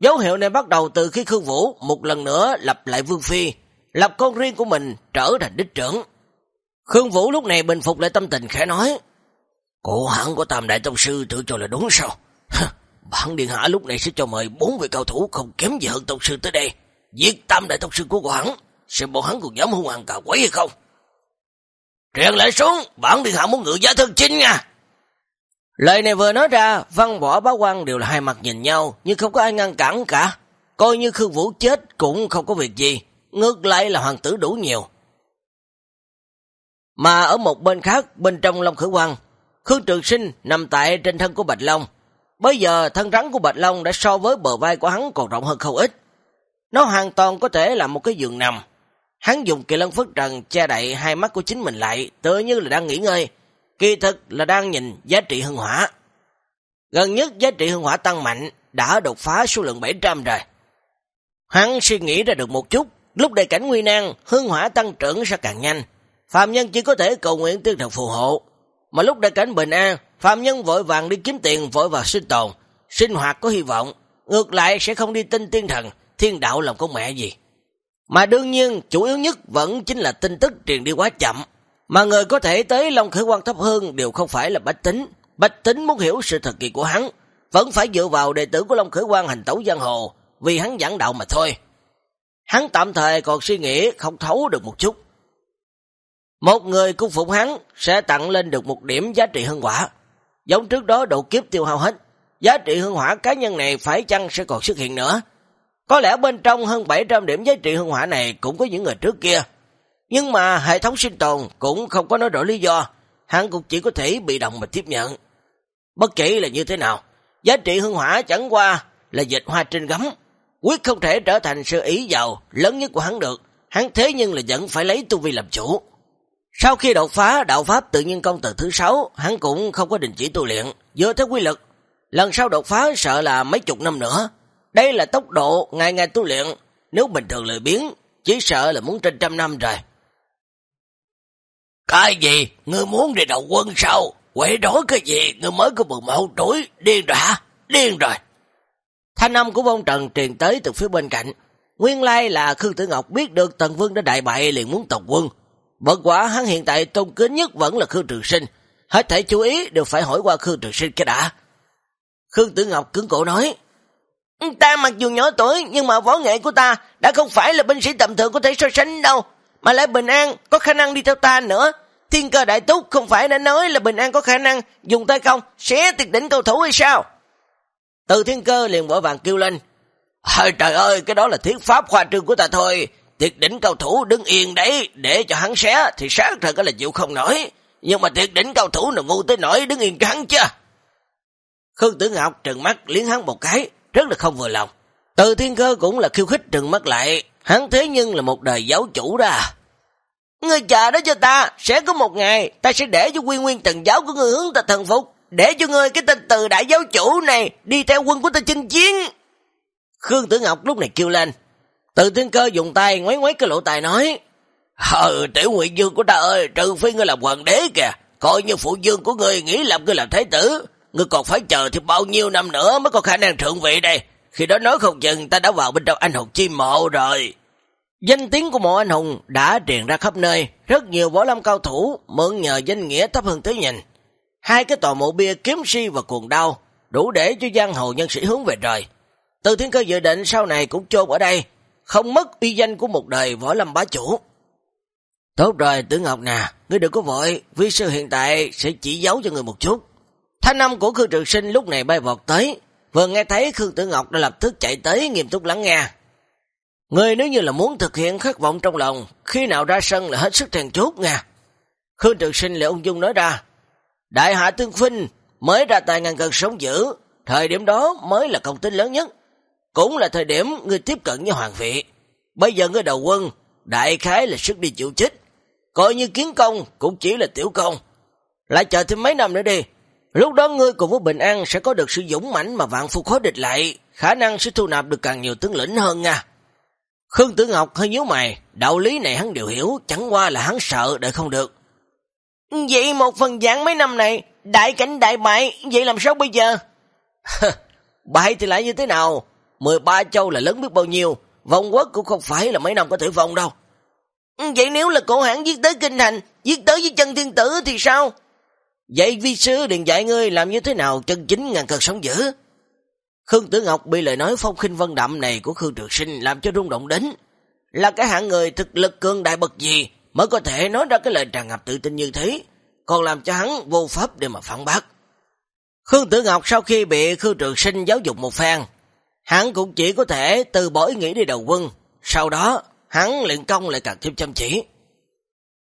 Dấu hiệu này bắt đầu từ khi Khương Vũ một lần nữa lập lại Vương Phi, lập con riêng của mình trở thành đích trưởng. Khương Vũ lúc này bình phục lại tâm tình khẽ nói, Cổ hẳn của Tam Đại Tông Sư tự cho là đúng sao? Bản Điện Hạ lúc này sẽ cho mời bốn vị cao thủ không kém gì hơn Tông Sư tới đây. Giết Tam Đại Tông Sư của hắn, xem bọn hắn còn dám hung hăng cà quấy hay không? Truyền lại xuống, bản Điện Hạ muốn ngự giá thân chính nha. Lời này vừa nói ra, văn võ bá quan đều là hai mặt nhìn nhau, nhưng không có ai ngăn cản cả. Coi như Khương Vũ chết cũng không có việc gì, ngược lại là hoàng tử đủ nhiều. Mà ở một bên khác, bên trong Long Khởi Quang, Khương Trường Sinh nằm tại trên thân của Bạch Long. Bây giờ thân rắn của Bạch Long đã so với bờ vai của hắn còn rộng hơn không ít. Nó hoàn toàn có thể là một cái giường nằm. Hắn dùng kỳ lân phất trần che đậy hai mắt của chính mình lại, tựa như là đang nghỉ ngơi. Kỳ thực là đang nhìn giá trị hương hỏa. Gần nhất giá trị hương hỏa tăng mạnh, đã đột phá số lượng 700 rồi. Hắn suy nghĩ ra được một chút, lúc đầy cảnh nguy nan, hương hỏa tăng trưởng sẽ càng nhanh. Phạm nhân chỉ có thể cầu nguyện tiên thần phù hộ, mà lúc đầy cảnh bình an, phạm nhân vội vàng đi kiếm tiền vội vào sinh tồn, sinh hoạt có hy vọng, ngược lại sẽ không đi tin tiên thần, thiên đạo làm con mẹ gì. Mà đương nhiên, chủ yếu nhất vẫn chính là tin tức truyền đi quá chậm, mà người có thể tới Long Khởi quan thấp hơn đều không phải là Bách Tính. Bách Tính muốn hiểu sự thật kỳ của hắn, vẫn phải dựa vào đệ tử của Long Khởi quan hành tấu giang hồ, vì hắn giảng đạo mà thôi. Hắn tạm thời còn suy nghĩ không thấu được một chút. Một người cung phụng hắn sẽ tặng lên được một điểm giá trị hương quả. Giống trước đó độ kiếp tiêu hao hết. Giá trị hương hỏa cá nhân này phải chăng sẽ còn xuất hiện nữa. Có lẽ bên trong hơn 700 điểm giá trị hương hỏa này cũng có những người trước kia. Nhưng mà hệ thống sinh tồn cũng không có nói rõ lý do. Hắn cũng chỉ có thể bị động mà tiếp nhận. Bất kể là như thế nào, giá trị hương hỏa chẳng qua là dịch hoa trên gấm. Quyết không thể trở thành sự ý giàu lớn nhất của hắn được. Hắn thế nhưng là vẫn phải lấy tu vi làm chủ. Sau khi đột phá đạo pháp tự nhiên công từ thứ sáu, hắn cũng không có đình chỉ tu luyện, dựa theo quy lực. Lần sau đột phá sợ là mấy chục năm nữa. Đây là tốc độ ngày ngày tu luyện, nếu bình thường lười biến, chỉ sợ là muốn trên trăm năm rồi. Cái gì? Ngươi muốn đi đầu quân sao? Quệ đói cái gì? Ngươi mới có mười một tuổi, điên rồi hả? Điên rồi. Thanh âm của vong trần truyền tới từ phía bên cạnh. Nguyên lai là Khương Tử Ngọc biết được Tần Vương đã đại bại liền muốn tổng quân. Bất quả hắn hiện tại tôn kính nhất vẫn là Khương Trường Sinh. Hết thể chú ý đều phải hỏi qua Khương Trường Sinh cái đã. Khương Tử Ngọc cứng cổ nói, Ta mặc dù nhỏ tuổi nhưng mà võ nghệ của ta đã không phải là binh sĩ tầm thường có thể so sánh đâu. Mà lại Bình An có khả năng đi theo ta nữa. Thiên cơ đại túc không phải đã nói là Bình An có khả năng dùng tay không sẽ tuyệt đỉnh cầu thủ hay sao? Từ thiên cơ liền vội vàng kêu lên. Ôi trời ơi, cái đó là thiết pháp khoa trương của ta thôi tuyệt đỉnh cao thủ đứng yên đấy, để cho hắn xé, thì sáng thật là chịu không nổi. Nhưng mà tuyệt đỉnh cao thủ nào ngu tới nổi đứng yên cho hắn chứ. Khương Tử Ngọc trừng mắt liếng hắn một cái, rất là không vừa lòng. Từ thiên cơ cũng là khiêu khích trừng mắt lại, hắn thế nhưng là một đời giáo chủ ra. Ngươi chờ đó cho ta, sẽ có một ngày, ta sẽ để cho quy nguyên tần giáo của ngươi hướng ta thần phục, để cho ngươi cái tên từ đại giáo chủ này đi theo quân của ta chinh chiến. Khương Tử Ngọc lúc này kêu lên, từ thiên cơ dùng tay ngoái ngoái cái lỗ tài nói, Ờ, tiểu nguyện dương của ta ơi, trừ phi ngươi làm hoàng đế kìa, coi như phụ dương của ngươi nghĩ làm ngươi làm thái tử, ngươi còn phải chờ thì bao nhiêu năm nữa mới có khả năng thượng vị đây. Khi đó nói không chừng ta đã vào bên trong anh hùng chi mộ rồi. Danh tiếng của mộ anh hùng đã truyền ra khắp nơi, rất nhiều võ lâm cao thủ mượn nhờ danh nghĩa thấp hơn tới nhìn. Hai cái tòa mộ bia kiếm si và cuồng đau, đủ để cho giang hồ nhân sĩ hướng về trời. Từ thiên cơ dự định sau này cũng chôn ở đây, không mất uy danh của một đời võ lâm bá chủ. Tốt rồi, Tử Ngọc nè, ngươi đừng có vội, vi sư hiện tại sẽ chỉ giấu cho người một chút. Thanh âm của Khương Trường Sinh lúc này bay vọt tới, vừa nghe thấy Khương Tử Ngọc đã lập tức chạy tới nghiêm túc lắng nghe. Người nếu như là muốn thực hiện khát vọng trong lòng, khi nào ra sân là hết sức thèn chốt nha. Khương Trường Sinh lại ung dung nói ra, Đại hạ tương phinh mới ra tài ngàn cân sống giữ, thời điểm đó mới là công tính lớn nhất cũng là thời điểm người tiếp cận với hoàng vị. Bây giờ người đầu quân, đại khái là sức đi chịu chích, Coi như kiến công cũng chỉ là tiểu công. Lại chờ thêm mấy năm nữa đi. Lúc đó ngươi cùng với Bình An sẽ có được sự dũng mãnh mà vạn phục khó địch lại. Khả năng sẽ thu nạp được càng nhiều tướng lĩnh hơn nha. Khương Tử Ngọc hơi nhíu mày. Đạo lý này hắn đều hiểu. Chẳng qua là hắn sợ đợi không được. Vậy một phần giảng mấy năm này, đại cảnh đại bại, vậy làm sao bây giờ? bại thì lại như thế nào? 13 châu là lớn biết bao nhiêu, vong quốc cũng không phải là mấy năm có thể vong đâu. Vậy nếu là cổ hãng giết tới kinh thành, giết tới với chân thiên tử thì sao? Vậy vi sư điện dạy ngươi làm như thế nào chân chính ngàn cực sống dữ? Khương Tử Ngọc bị lời nói phong khinh vân đậm này của Khương Trường Sinh làm cho rung động đến. Là cái hạng người thực lực cương đại bậc gì mới có thể nói ra cái lời tràn ngập tự tin như thế, còn làm cho hắn vô pháp để mà phản bác. Khương Tử Ngọc sau khi bị Khương Trường Sinh giáo dục một phen, hắn cũng chỉ có thể từ bỏ ý nghĩ đi đầu quân, sau đó hắn luyện công lại càng thêm chăm chỉ.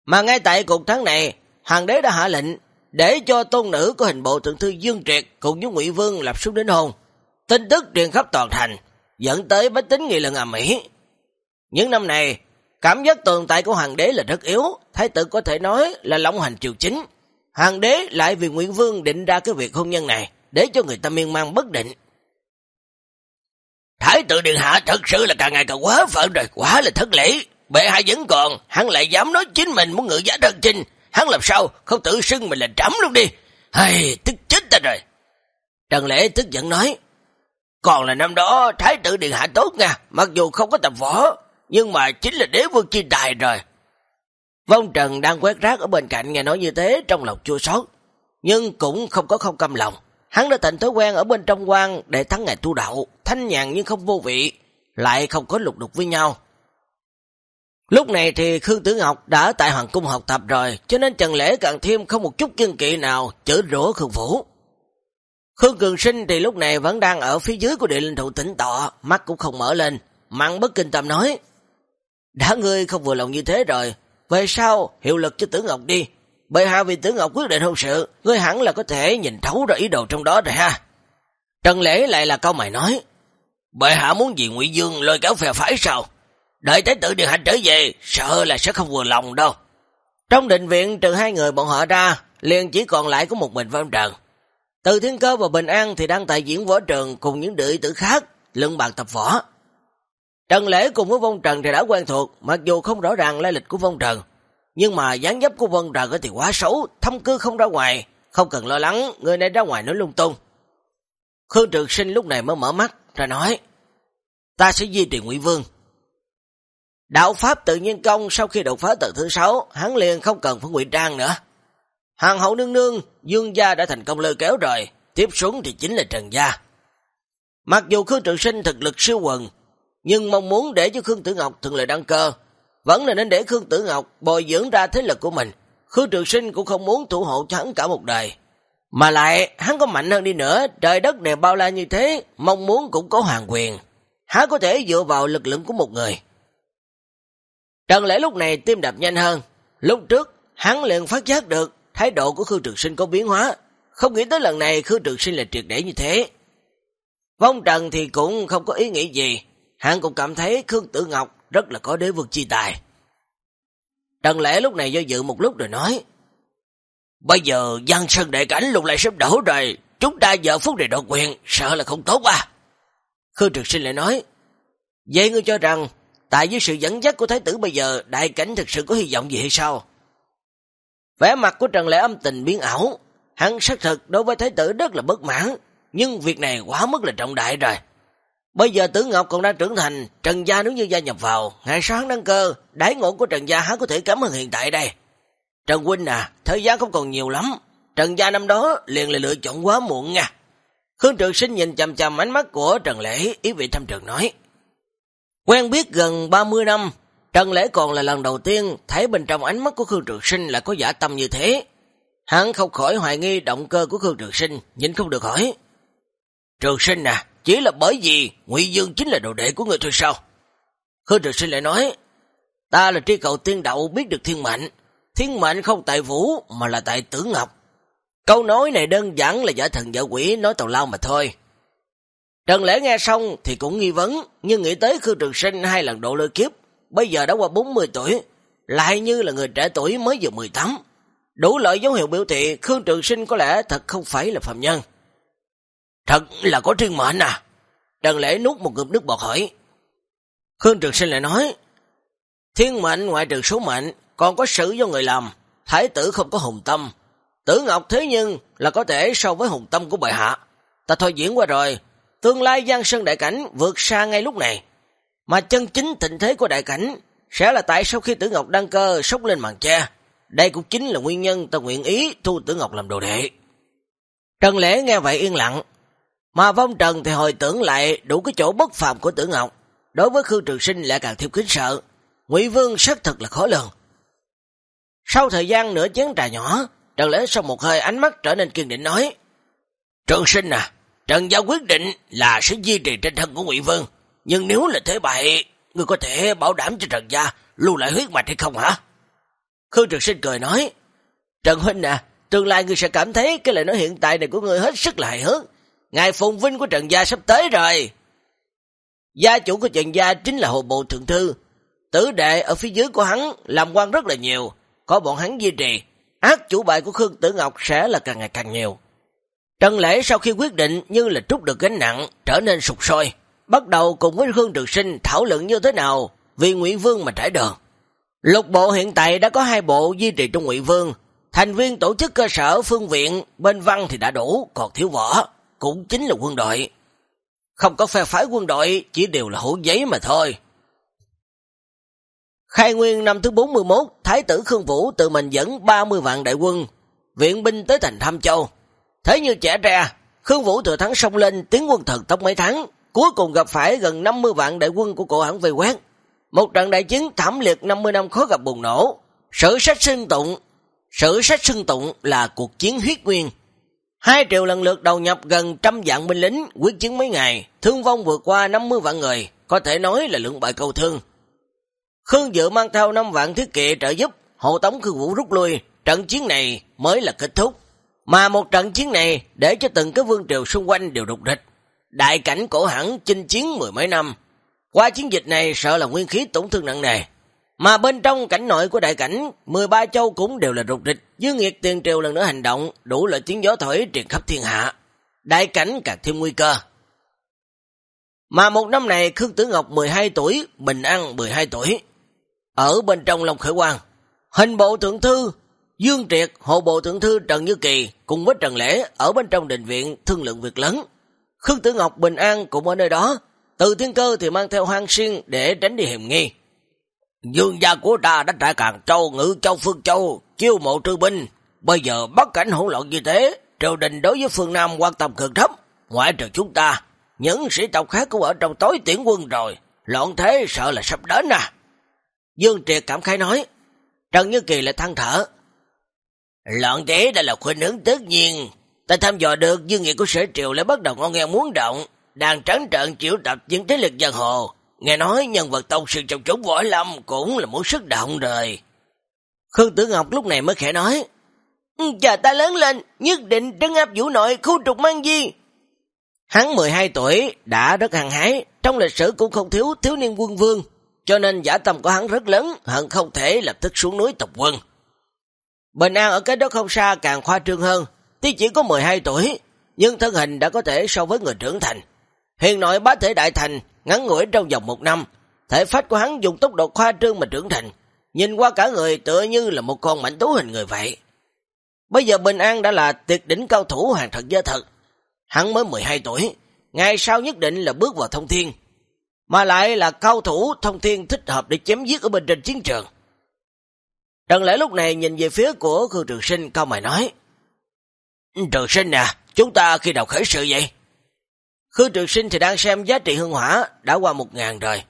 Mà ngay tại cuộc tháng này, hoàng đế đã hạ lệnh để cho tôn nữ của hình bộ thượng thư Dương Triệt cùng với Ngụy Vương lập xuống đến hôn. Tin tức truyền khắp toàn thành, dẫn tới bách tính nghị luận ầm ĩ. Những năm này, cảm giác tồn tại của hoàng đế là rất yếu, thái tử có thể nói là lỏng hành triều chính. Hoàng đế lại vì Nguyễn Vương định ra cái việc hôn nhân này, để cho người ta miên man bất định. Thái tử Điện Hạ thật sự là càng ngày càng quá phận rồi, quá là thất lễ. Bệ hạ vẫn còn, hắn lại dám nói chính mình muốn ngự giá thân chinh. Hắn làm sao, không tự xưng mình là trẫm luôn đi. Hay, tức chết ta rồi. Trần Lễ tức giận nói, còn là năm đó Thái tử Điện Hạ tốt nha, mặc dù không có tập võ, nhưng mà chính là đế vương chi tài rồi. Vong Trần đang quét rác ở bên cạnh nghe nói như thế trong lòng chua xót nhưng cũng không có không căm lòng. Hắn đã thành thói quen ở bên trong quan để thắng ngày tu đạo, thanh nhàn nhưng không vô vị, lại không có lục đục với nhau. Lúc này thì Khương Tử Ngọc đã tại Hoàng Cung học tập rồi, cho nên Trần Lễ càng thêm không một chút kiên kỵ nào chửi rủa Khương Vũ. Khương Cường Sinh thì lúc này vẫn đang ở phía dưới của địa linh thụ tỉnh tọa, mắt cũng không mở lên, mặn bất kinh tâm nói. Đã ngươi không vừa lòng như thế rồi, về sau hiệu lực cho Tử Ngọc đi, Bệ hạ vì Tử Ngọc quyết định hôn sự, ngươi hẳn là có thể nhìn thấu ra ý đồ trong đó rồi ha. Trần Lễ lại là câu mày nói, Bệ hạ muốn gì Ngụy Dương lôi kéo phè phải sao? Đợi tới tự điện hành trở về, sợ là sẽ không vừa lòng đâu. Trong định viện trừ hai người bọn họ ra, liền chỉ còn lại có một mình Văn Trần. Từ Thiên Cơ và Bình An thì đang tại diễn võ trường cùng những đệ tử khác, lưng bàn tập võ. Trần Lễ cùng với Vong Trần thì đã quen thuộc, mặc dù không rõ ràng lai lịch của Vong Trần, nhưng mà dáng dấp của Vân Trần thì quá xấu, thâm cư không ra ngoài, không cần lo lắng, người này ra ngoài nói lung tung. Khương Trường Sinh lúc này mới mở mắt, ra nói, ta sẽ di trì Ngụy Vương. Đạo Pháp tự nhiên công sau khi đột phá tầng thứ 6, hắn liền không cần phải ngụy trang nữa. Hàng hậu nương nương, Dương gia đã thành công lôi kéo rồi, tiếp xuống thì chính là Trần gia. Mặc dù Khương Trường Sinh thực lực siêu quần, nhưng mong muốn để cho Khương Tử Ngọc thuận lợi đăng cơ, vẫn là nên để Khương Tử Ngọc bồi dưỡng ra thế lực của mình. Khương Trường Sinh cũng không muốn thủ hộ cho hắn cả một đời. Mà lại, hắn có mạnh hơn đi nữa, trời đất đều bao la như thế, mong muốn cũng có hoàng quyền. Hắn có thể dựa vào lực lượng của một người. Trần Lễ lúc này tim đập nhanh hơn. Lúc trước, hắn liền phát giác được thái độ của Khương Trường Sinh có biến hóa. Không nghĩ tới lần này Khương Trường Sinh là triệt để như thế. Vong Trần thì cũng không có ý nghĩ gì. Hắn cũng cảm thấy Khương Tử Ngọc rất là có đế vực chi tài. Trần Lễ lúc này do dự một lúc rồi nói, Bây giờ Giang Sơn Đại Cảnh lục lại sắp đổ rồi, chúng ta giờ phút này đột quyền, sợ là không tốt à. Khương trường Sinh lại nói, Vậy ngươi cho rằng, tại với sự dẫn dắt của Thái tử bây giờ, Đại Cảnh thực sự có hy vọng gì hay sao? Vẻ mặt của Trần Lễ âm tình biến ảo, hắn xác thực đối với Thái tử rất là bất mãn, nhưng việc này quá mức là trọng đại rồi. Bây giờ Tử Ngọc còn đang trưởng thành, Trần Gia nếu như gia nhập vào, ngày sáng đăng cơ, đáy ngộ của Trần Gia hắn có thể cấm hơn hiện tại đây. Trần Huynh à, thời gian không còn nhiều lắm, Trần Gia năm đó liền là lựa chọn quá muộn nha. Khương Trường Sinh nhìn chầm chầm ánh mắt của Trần Lễ, ý vị thăm trường nói. Quen biết gần 30 năm, Trần Lễ còn là lần đầu tiên thấy bên trong ánh mắt của Khương Trường Sinh là có giả tâm như thế. Hắn không khỏi hoài nghi động cơ của Khương Trường Sinh, nhìn không được hỏi. Trường Sinh à, chỉ là bởi vì Ngụy Dương chính là đồ đệ của người thôi sao? Khương Trường Sinh lại nói, ta là tri cầu tiên đậu biết được thiên mệnh, thiên mệnh không tại vũ mà là tại tử ngọc. Câu nói này đơn giản là giả thần giả quỷ nói tàu lao mà thôi. Trần Lễ nghe xong thì cũng nghi vấn, nhưng nghĩ tới Khương Trường Sinh hai lần độ lôi kiếp, bây giờ đã qua 40 tuổi, lại như là người trẻ tuổi mới vừa 18. Đủ loại dấu hiệu biểu thị Khương Trường Sinh có lẽ thật không phải là phạm nhân. Thật là có thiên mệnh à? Trần Lễ nuốt một ngụm nước bọt hỏi. Khương Trường Sinh lại nói, Thiên mệnh ngoại trừ số mệnh, còn có sự do người làm, thái tử không có hùng tâm. Tử Ngọc thế nhưng là có thể so với hùng tâm của bệ hạ. Ta thôi diễn qua rồi, tương lai Giang Sơn Đại Cảnh vượt xa ngay lúc này. Mà chân chính tình thế của Đại Cảnh sẽ là tại sau khi Tử Ngọc đăng cơ sốc lên màn che. Đây cũng chính là nguyên nhân ta nguyện ý thu Tử Ngọc làm đồ đệ. Trần Lễ nghe vậy yên lặng, mà Vong Trần thì hồi tưởng lại đủ cái chỗ bất phàm của Tử Ngọc. Đối với Khương Trường Sinh lại càng thêm kính sợ. Ngụy Vương xác thực là khó lường. Sau thời gian nửa chén trà nhỏ, Trần Lễ sau một hơi ánh mắt trở nên kiên định nói Trường Sinh à, Trần Gia quyết định là sẽ duy trì trên thân của Ngụy Vương. Nhưng nếu là thế bại, người có thể bảo đảm cho Trần Gia lưu lại huyết mạch hay không hả? Khương Trực Sinh cười nói Trần Huynh à, tương lai người sẽ cảm thấy cái lời nói hiện tại này của người hết sức là hài hước. Ngài phùng vinh của Trần Gia sắp tới rồi. Gia chủ của Trần Gia chính là hồ bộ thượng thư. Tử đệ ở phía dưới của hắn làm quan rất là nhiều, có bọn hắn duy trì. Ác chủ bài của Khương Tử Ngọc sẽ là càng ngày càng nhiều. Trần Lễ sau khi quyết định như là trút được gánh nặng, trở nên sụt sôi. Bắt đầu cùng với Khương Trực Sinh thảo luận như thế nào vì Nguyễn Vương mà trải đường. Lục bộ hiện tại đã có hai bộ duy trì trong Nguyễn Vương. Thành viên tổ chức cơ sở phương viện bên văn thì đã đủ, còn thiếu võ cũng chính là quân đội. Không có phe phái quân đội, chỉ đều là hữu giấy mà thôi. Khai nguyên năm thứ 41, Thái tử Khương Vũ tự mình dẫn 30 vạn đại quân, viện binh tới thành Tham Châu. Thế như trẻ ra, Khương Vũ thừa thắng sông lên tiến quân thần tốc mấy tháng, cuối cùng gặp phải gần 50 vạn đại quân của cổ hãng vây quét. Một trận đại chiến thảm liệt 50 năm khó gặp bùng nổ. Sử sách sưng tụng, sử sách sưng tụng là cuộc chiến huyết nguyên. Hai triệu lần lượt đầu nhập gần trăm vạn binh lính, quyết chiến mấy ngày, thương vong vượt qua 50 vạn người, có thể nói là lượng bại cầu thương. Khương Dự mang theo 5 vạn thiết kỵ trợ giúp, hộ tống Khương Vũ rút lui, trận chiến này mới là kết thúc. Mà một trận chiến này để cho từng cái vương triều xung quanh đều đục địch. Đại cảnh cổ hẳn chinh chiến mười mấy năm. Qua chiến dịch này sợ là nguyên khí tổn thương nặng nề. Mà bên trong cảnh nội của đại cảnh, 13 châu cũng đều là rục địch, dương nghiệt tiền triều lần nữa hành động, đủ loại tiếng gió thổi truyền khắp thiên hạ. Đại cảnh càng thêm nguy cơ. Mà một năm này Khương Tử Ngọc 12 tuổi, Bình An 12 tuổi. Ở bên trong Long Khởi Quang, hình bộ thượng thư, Dương Triệt, hộ bộ thượng thư Trần Như Kỳ cùng với Trần Lễ ở bên trong đình viện thương lượng việc lớn. Khương Tử Ngọc Bình An cũng ở nơi đó, từ thiên cơ thì mang theo hoang xuyên để tránh đi hiểm nghi. Dương gia của ta đã trải Càng Châu, Ngự Châu, Phương Châu, chiêu mộ trư binh. Bây giờ bất cảnh hỗn loạn như thế, triều đình đối với phương Nam quan tâm cực thấp. Ngoại trừ chúng ta, những sĩ tộc khác cũng ở trong tối tiễn quân rồi. Loạn thế sợ là sắp đến à. Dương Triệt cảm khai nói. Trần Như Kỳ lại than thở. Loạn thế đã là khuyên hướng tất nhiên. Ta thăm dò được dương nghị của sở triều lại bắt đầu ngon nghe muốn động. Đang trắng trận triệu tập những thế lực giang hồ Nghe nói nhân vật tông sư trong chúng võ lâm cũng là muốn sức động rồi. Khương Tử Ngọc lúc này mới khẽ nói. Ừ, chờ ta lớn lên, nhất định trấn áp vũ nội khu trục mang di. Hắn 12 tuổi, đã rất hăng hái, trong lịch sử cũng không thiếu thiếu niên quân vương, cho nên giả tâm của hắn rất lớn, hận không thể lập tức xuống núi tộc quân. Bình An ở cái đó không xa càng khoa trương hơn, tuy chỉ có 12 tuổi, nhưng thân hình đã có thể so với người trưởng thành. Hiện nội bá thể đại thành, ngắn ngủi trong vòng một năm, thể phách của hắn dùng tốc độ khoa trương mà trưởng thành, nhìn qua cả người tựa như là một con mảnh tú hình người vậy. Bây giờ Bình An đã là tuyệt đỉnh cao thủ hàng thật gia thật, hắn mới 12 tuổi, ngày sau nhất định là bước vào thông thiên, mà lại là cao thủ thông thiên thích hợp để chém giết ở bên trên chiến trường. Trần Lễ lúc này nhìn về phía của Khương Trường Sinh cao mày nói, Trường Sinh nè, chúng ta khi nào khởi sự vậy? Khương Trường Sinh thì đang xem giá trị hương hỏa đã qua một ngàn rồi.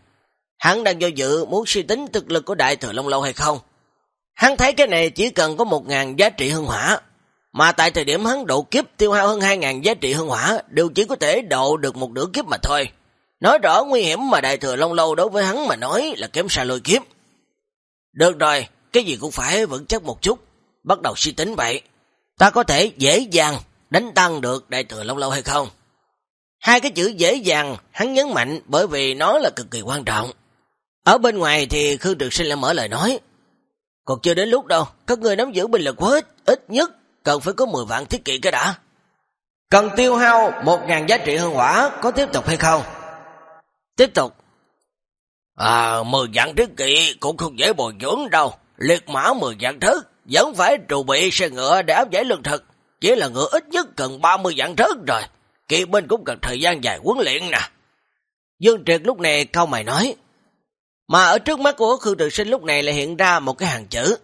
Hắn đang do dự muốn suy tính thực lực của Đại Thừa Long Lâu hay không. Hắn thấy cái này chỉ cần có một ngàn giá trị hương hỏa, mà tại thời điểm hắn độ kiếp tiêu hao hơn hai ngàn giá trị hương hỏa đều chỉ có thể độ được một nửa kiếp mà thôi. Nói rõ nguy hiểm mà Đại Thừa Long Lâu đối với hắn mà nói là kém xa lôi kiếp. Được rồi, cái gì cũng phải vững chắc một chút, bắt đầu suy tính vậy. Ta có thể dễ dàng đánh tăng được Đại Thừa Long Lâu hay không? Hai cái chữ dễ dàng hắn nhấn mạnh bởi vì nó là cực kỳ quan trọng. Ở bên ngoài thì Khương Trực Sinh lại mở lời nói. Còn chưa đến lúc đâu, các người nắm giữ binh lực quá ít, ít nhất cần phải có 10 vạn thiết kỵ cái đã. Cần tiêu hao 1.000 giá trị hương hỏa, có tiếp tục hay không? Tiếp tục. À, 10 vạn thiết kỵ cũng không dễ bồi dưỡng đâu. Liệt mã 10 dạng thức, vẫn phải trù bị xe ngựa để áp giải lương thực. Chỉ là ngựa ít nhất cần 30 dạng thức rồi. Kỵ binh cũng cần thời gian dài huấn luyện nè. Dương Triệt lúc này câu mày nói. Mà ở trước mắt của Khương Trường Sinh lúc này lại hiện ra một cái hàng chữ.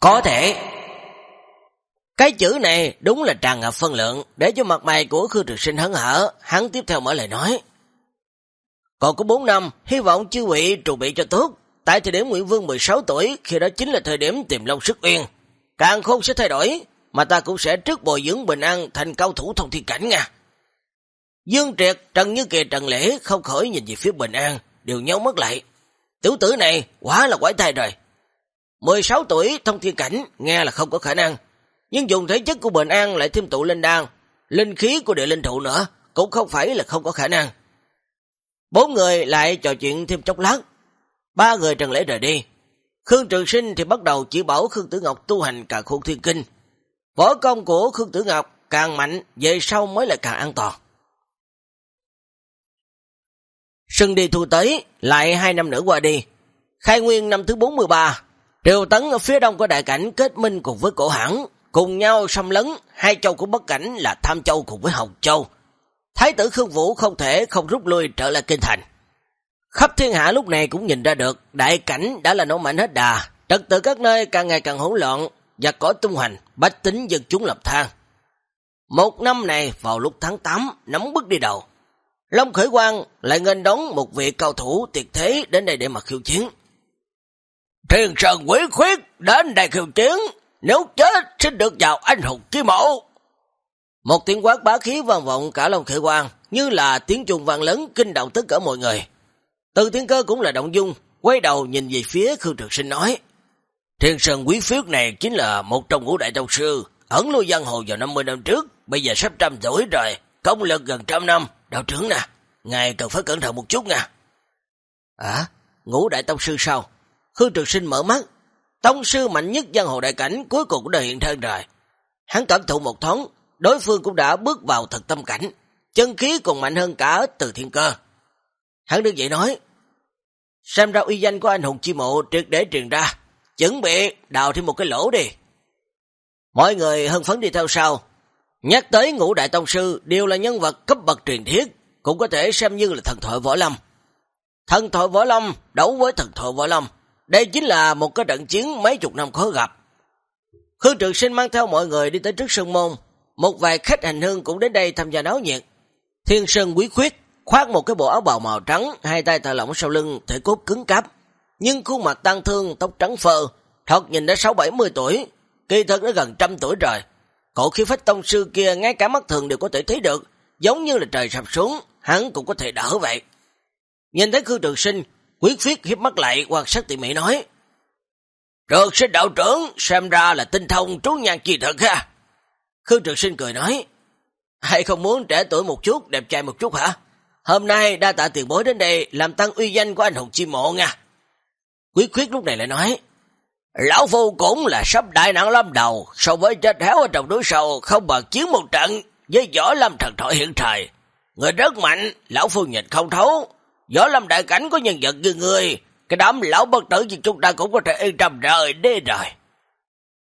Có thể. Cái chữ này đúng là tràn ngập phân lượng, để cho mặt mày của Khương Trường Sinh hấn hở, hắn tiếp theo mở lời nói. Còn có 4 năm, hy vọng chư vị trụ bị cho tốt. Tại thời điểm Nguyễn Vương 16 tuổi, khi đó chính là thời điểm tìm long sức uyên. Càng khôn sẽ thay đổi, mà ta cũng sẽ trước bồi dưỡng bình an thành cao thủ thông thiên cảnh nha. Dương Triệt, Trần Như Kỳ, Trần Lễ không khỏi nhìn về phía bình an, đều nhau mất lại. Tiểu tử này quá là quái thai rồi. 16 tuổi thông thiên cảnh, nghe là không có khả năng. Nhưng dùng thể chất của bình an lại thêm tụ linh đan, linh khí của địa linh thụ nữa, cũng không phải là không có khả năng. Bốn người lại trò chuyện thêm chốc lát. Ba người Trần Lễ rời đi. Khương Trường Sinh thì bắt đầu chỉ bảo Khương Tử Ngọc tu hành cả khuôn thiên kinh. Võ công của Khương Tử Ngọc càng mạnh, về sau mới là càng an toàn. Sưng đi thu tới, lại hai năm nữa qua đi. Khai nguyên năm thứ 43, Triều Tấn ở phía đông của đại cảnh kết minh cùng với cổ hãng, cùng nhau xâm lấn hai châu của bất Cảnh là Tham Châu cùng với Hồng Châu. Thái tử Khương Vũ không thể không rút lui trở lại kinh thành. Khắp thiên hạ lúc này cũng nhìn ra được đại cảnh đã là nổ mạnh hết đà, trật tự các nơi càng ngày càng hỗn loạn, và có tung hành, bách tính dân chúng lập thang. Một năm này vào lúc tháng 8 nóng bức đi đầu. Long Khởi Quang lại ngân đón một vị cao thủ tuyệt thế đến đây để mà khiêu chiến. Thiên Sơn Quỷ Khuyết đến đây khiêu chiến, nếu chết xin được vào anh hùng chi mộ. Một tiếng quát bá khí vang vọng cả Long Khởi Quang, như là tiếng chuông vang lớn kinh động tất cả mọi người. Từ thiên cơ cũng là động dung, quay đầu nhìn về phía Khương Trực Sinh nói. Thiên Sơn Quý Phiết này chính là một trong ngũ đại tông sư, ẩn lưu giang hồ vào 50 năm trước, bây giờ sắp trăm tuổi rồi, công lực gần trăm năm, đạo trưởng nè, ngài cần phải cẩn thận một chút nha. À, ngũ đại tông sư sao? Khương Trực Sinh mở mắt, tông sư mạnh nhất giang hồ đại cảnh cuối cùng cũng đã hiện thân rồi. Hắn cảm thụ một thoáng, đối phương cũng đã bước vào thật tâm cảnh, chân khí còn mạnh hơn cả từ thiên cơ. Hắn đứng dậy nói, xem ra uy danh của anh hùng chi mộ triệt để truyền ra, chuẩn bị đào thêm một cái lỗ đi. Mọi người hân phấn đi theo sau. Nhắc tới ngũ đại tông sư đều là nhân vật cấp bậc truyền thiết, cũng có thể xem như là thần thoại võ lâm. Thần thoại võ lâm đấu với thần thoại võ lâm, đây chính là một cái trận chiến mấy chục năm khó gặp. Khương Trường Sinh mang theo mọi người đi tới trước sân môn, một vài khách hành hương cũng đến đây tham gia náo nhiệt. Thiên Sơn Quý Khuyết khoác một cái bộ áo bào màu trắng, hai tay thả lỏng sau lưng, thể cốt cứng cáp, nhưng khuôn mặt tăng thương, tóc trắng phơ, thật nhìn đã 6-70 tuổi, kỳ thật đã gần trăm tuổi rồi. Cổ khí phách tông sư kia ngay cả mắt thường đều có thể thấy được, giống như là trời sập xuống, hắn cũng có thể đỡ vậy. Nhìn thấy Khương Trường Sinh, quyết phiết hiếp mắt lại quan sát tỉ mỉ nói. Trường sinh đạo trưởng, xem ra là tinh thông trú nhạc kỳ thật ha. Khương Trường Sinh cười nói, hay không muốn trẻ tuổi một chút, đẹp trai một chút hả? Hôm nay đa tạ tiền bối đến đây làm tăng uy danh của anh hùng chi mộ nha. Quý khuyết lúc này lại nói, Lão Phu cũng là sắp đại nạn lâm đầu, so với chết héo ở trong núi sâu, không bằng chiến một trận với võ lâm thần thoại hiện thời. Người rất mạnh, Lão Phu nhìn không thấu. Võ lâm đại cảnh có nhân vật như người, cái đám lão bất tử như chúng ta cũng có thể yên tâm rời đi rồi.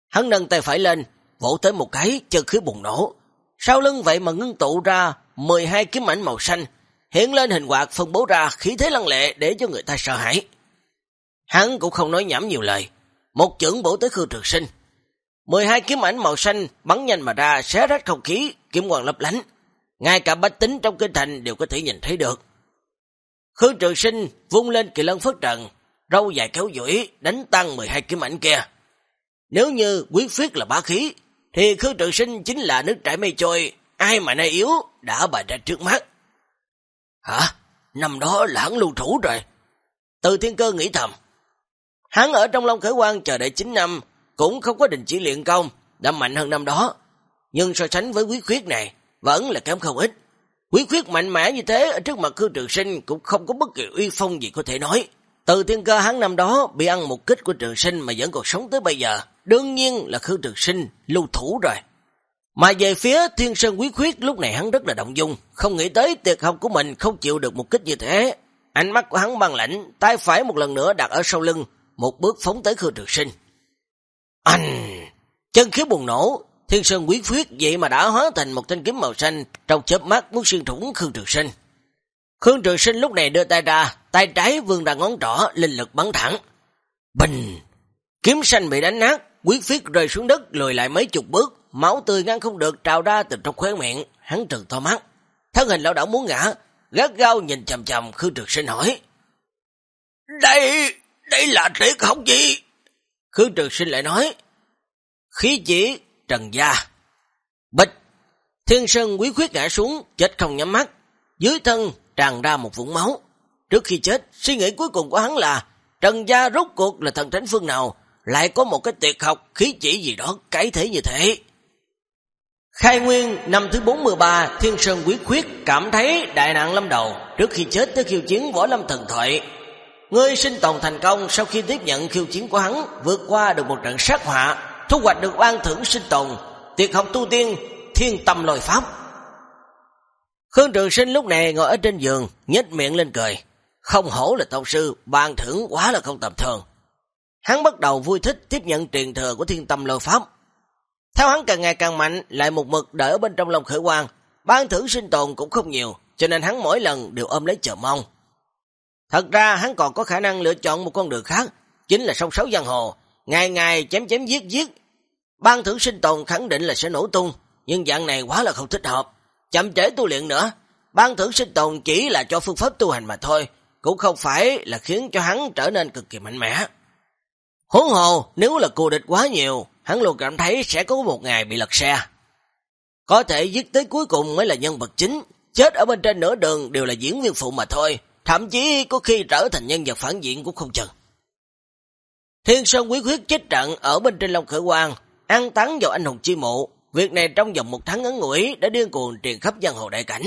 Hắn nâng tay phải lên, vỗ tới một cái, chân khí bùng nổ. Sau lưng vậy mà ngưng tụ ra 12 kiếm ảnh màu xanh, hiện lên hình hoạt phân bố ra khí thế lăng lệ để cho người ta sợ hãi. Hắn cũng không nói nhảm nhiều lời, một chưởng bổ tới Khương Trường Sinh. 12 kiếm ảnh màu xanh bắn nhanh mà ra, xé rách không khí, kiếm quang lấp lánh. Ngay cả bách tính trong kinh thành đều có thể nhìn thấy được. Khương Trường Sinh vung lên kỳ lân phất trận, râu dài kéo duỗi đánh tăng 12 kiếm ảnh kia. Nếu như quyết phiết là bá khí, thì Khương Trường Sinh chính là nước trải mây trôi, ai mà nay yếu đã bày ra trước mắt. Hả? Năm đó là hắn lưu thủ rồi. Từ thiên cơ nghĩ thầm. Hắn ở trong Long Khởi quan chờ đợi 9 năm, cũng không có đình chỉ luyện công, đã mạnh hơn năm đó. Nhưng so sánh với quý khuyết này, vẫn là kém không ít. Quý khuyết mạnh mẽ như thế ở trước mặt Khương Trường Sinh cũng không có bất kỳ uy phong gì có thể nói. từ thiên cơ hắn năm đó bị ăn một kích của trường sinh mà vẫn còn sống tới bây giờ, đương nhiên là Khương Trường Sinh lưu thủ rồi. Mà về phía Thiên Sơn Quý Khuyết lúc này hắn rất là động dung, không nghĩ tới tiệc học của mình không chịu được một kích như thế. Ánh mắt của hắn băng lãnh, tay phải một lần nữa đặt ở sau lưng, một bước phóng tới Khương Trường Sinh. Anh! Chân khí bùng nổ, Thiên Sơn Quý Khuyết vậy mà đã hóa thành một thanh kiếm màu xanh trong chớp mắt muốn xuyên thủng Khương Trường Sinh. Khương Trường Sinh lúc này đưa tay ra, tay trái vương ra ngón trỏ, linh lực bắn thẳng. Bình! Kiếm xanh bị đánh nát, Quý Phiết rơi xuống đất lùi lại mấy chục bước, máu tươi ngăn không được trào ra từ trong khóe miệng, hắn trừng to mắt. Thân hình lão đảo muốn ngã, gắt gao nhìn chầm chầm Khương trực Sinh hỏi. Đây, đây là triệt học gì? Khương trực Sinh lại nói. Khí chỉ trần gia. Bịch, thiên sơn quý khuyết ngã xuống, chết không nhắm mắt. Dưới thân tràn ra một vũng máu. Trước khi chết, suy nghĩ cuối cùng của hắn là Trần Gia rốt cuộc là thần thánh phương nào, lại có một cái tuyệt học khí chỉ gì đó cái thế như thế. Khai Nguyên năm thứ 43, Thiên Sơn Quý Khuyết cảm thấy đại nạn lâm đầu trước khi chết tới khiêu chiến võ lâm thần thoại. Ngươi sinh tồn thành công sau khi tiếp nhận khiêu chiến của hắn, vượt qua được một trận sát họa, thu hoạch được oan thưởng sinh tồn, tuyệt học tu tiên, thiên tâm lôi pháp. Khương Trường Sinh lúc này ngồi ở trên giường, nhếch miệng lên cười. Không hổ là tông sư, ban thưởng quá là không tầm thường. Hắn bắt đầu vui thích tiếp nhận truyền thừa của thiên tâm lôi pháp. Theo hắn càng ngày càng mạnh, lại một mực đợi ở bên trong lòng khởi quan, ban thưởng sinh tồn cũng không nhiều, cho nên hắn mỗi lần đều ôm lấy chờ mong. Thật ra hắn còn có khả năng lựa chọn một con đường khác, chính là sông sáu giang hồ, ngày ngày chém chém giết giết. Ban thưởng sinh tồn khẳng định là sẽ nổ tung, nhưng dạng này quá là không thích hợp, chậm trễ tu luyện nữa. Ban thưởng sinh tồn chỉ là cho phương pháp tu hành mà thôi, cũng không phải là khiến cho hắn trở nên cực kỳ mạnh mẽ. Huống hồ, nếu là cù địch quá nhiều, hắn luôn cảm thấy sẽ có một ngày bị lật xe. Có thể giết tới cuối cùng mới là nhân vật chính, chết ở bên trên nửa đường đều là diễn viên phụ mà thôi, thậm chí có khi trở thành nhân vật phản diện cũng không chừng. Thiên Sơn Quý Khuyết chết trận ở bên trên Long Khởi Quang, ăn tán vào anh hùng chi mộ, việc này trong vòng một tháng ngắn ngủi đã điên cuồng truyền khắp giang hồ đại cảnh.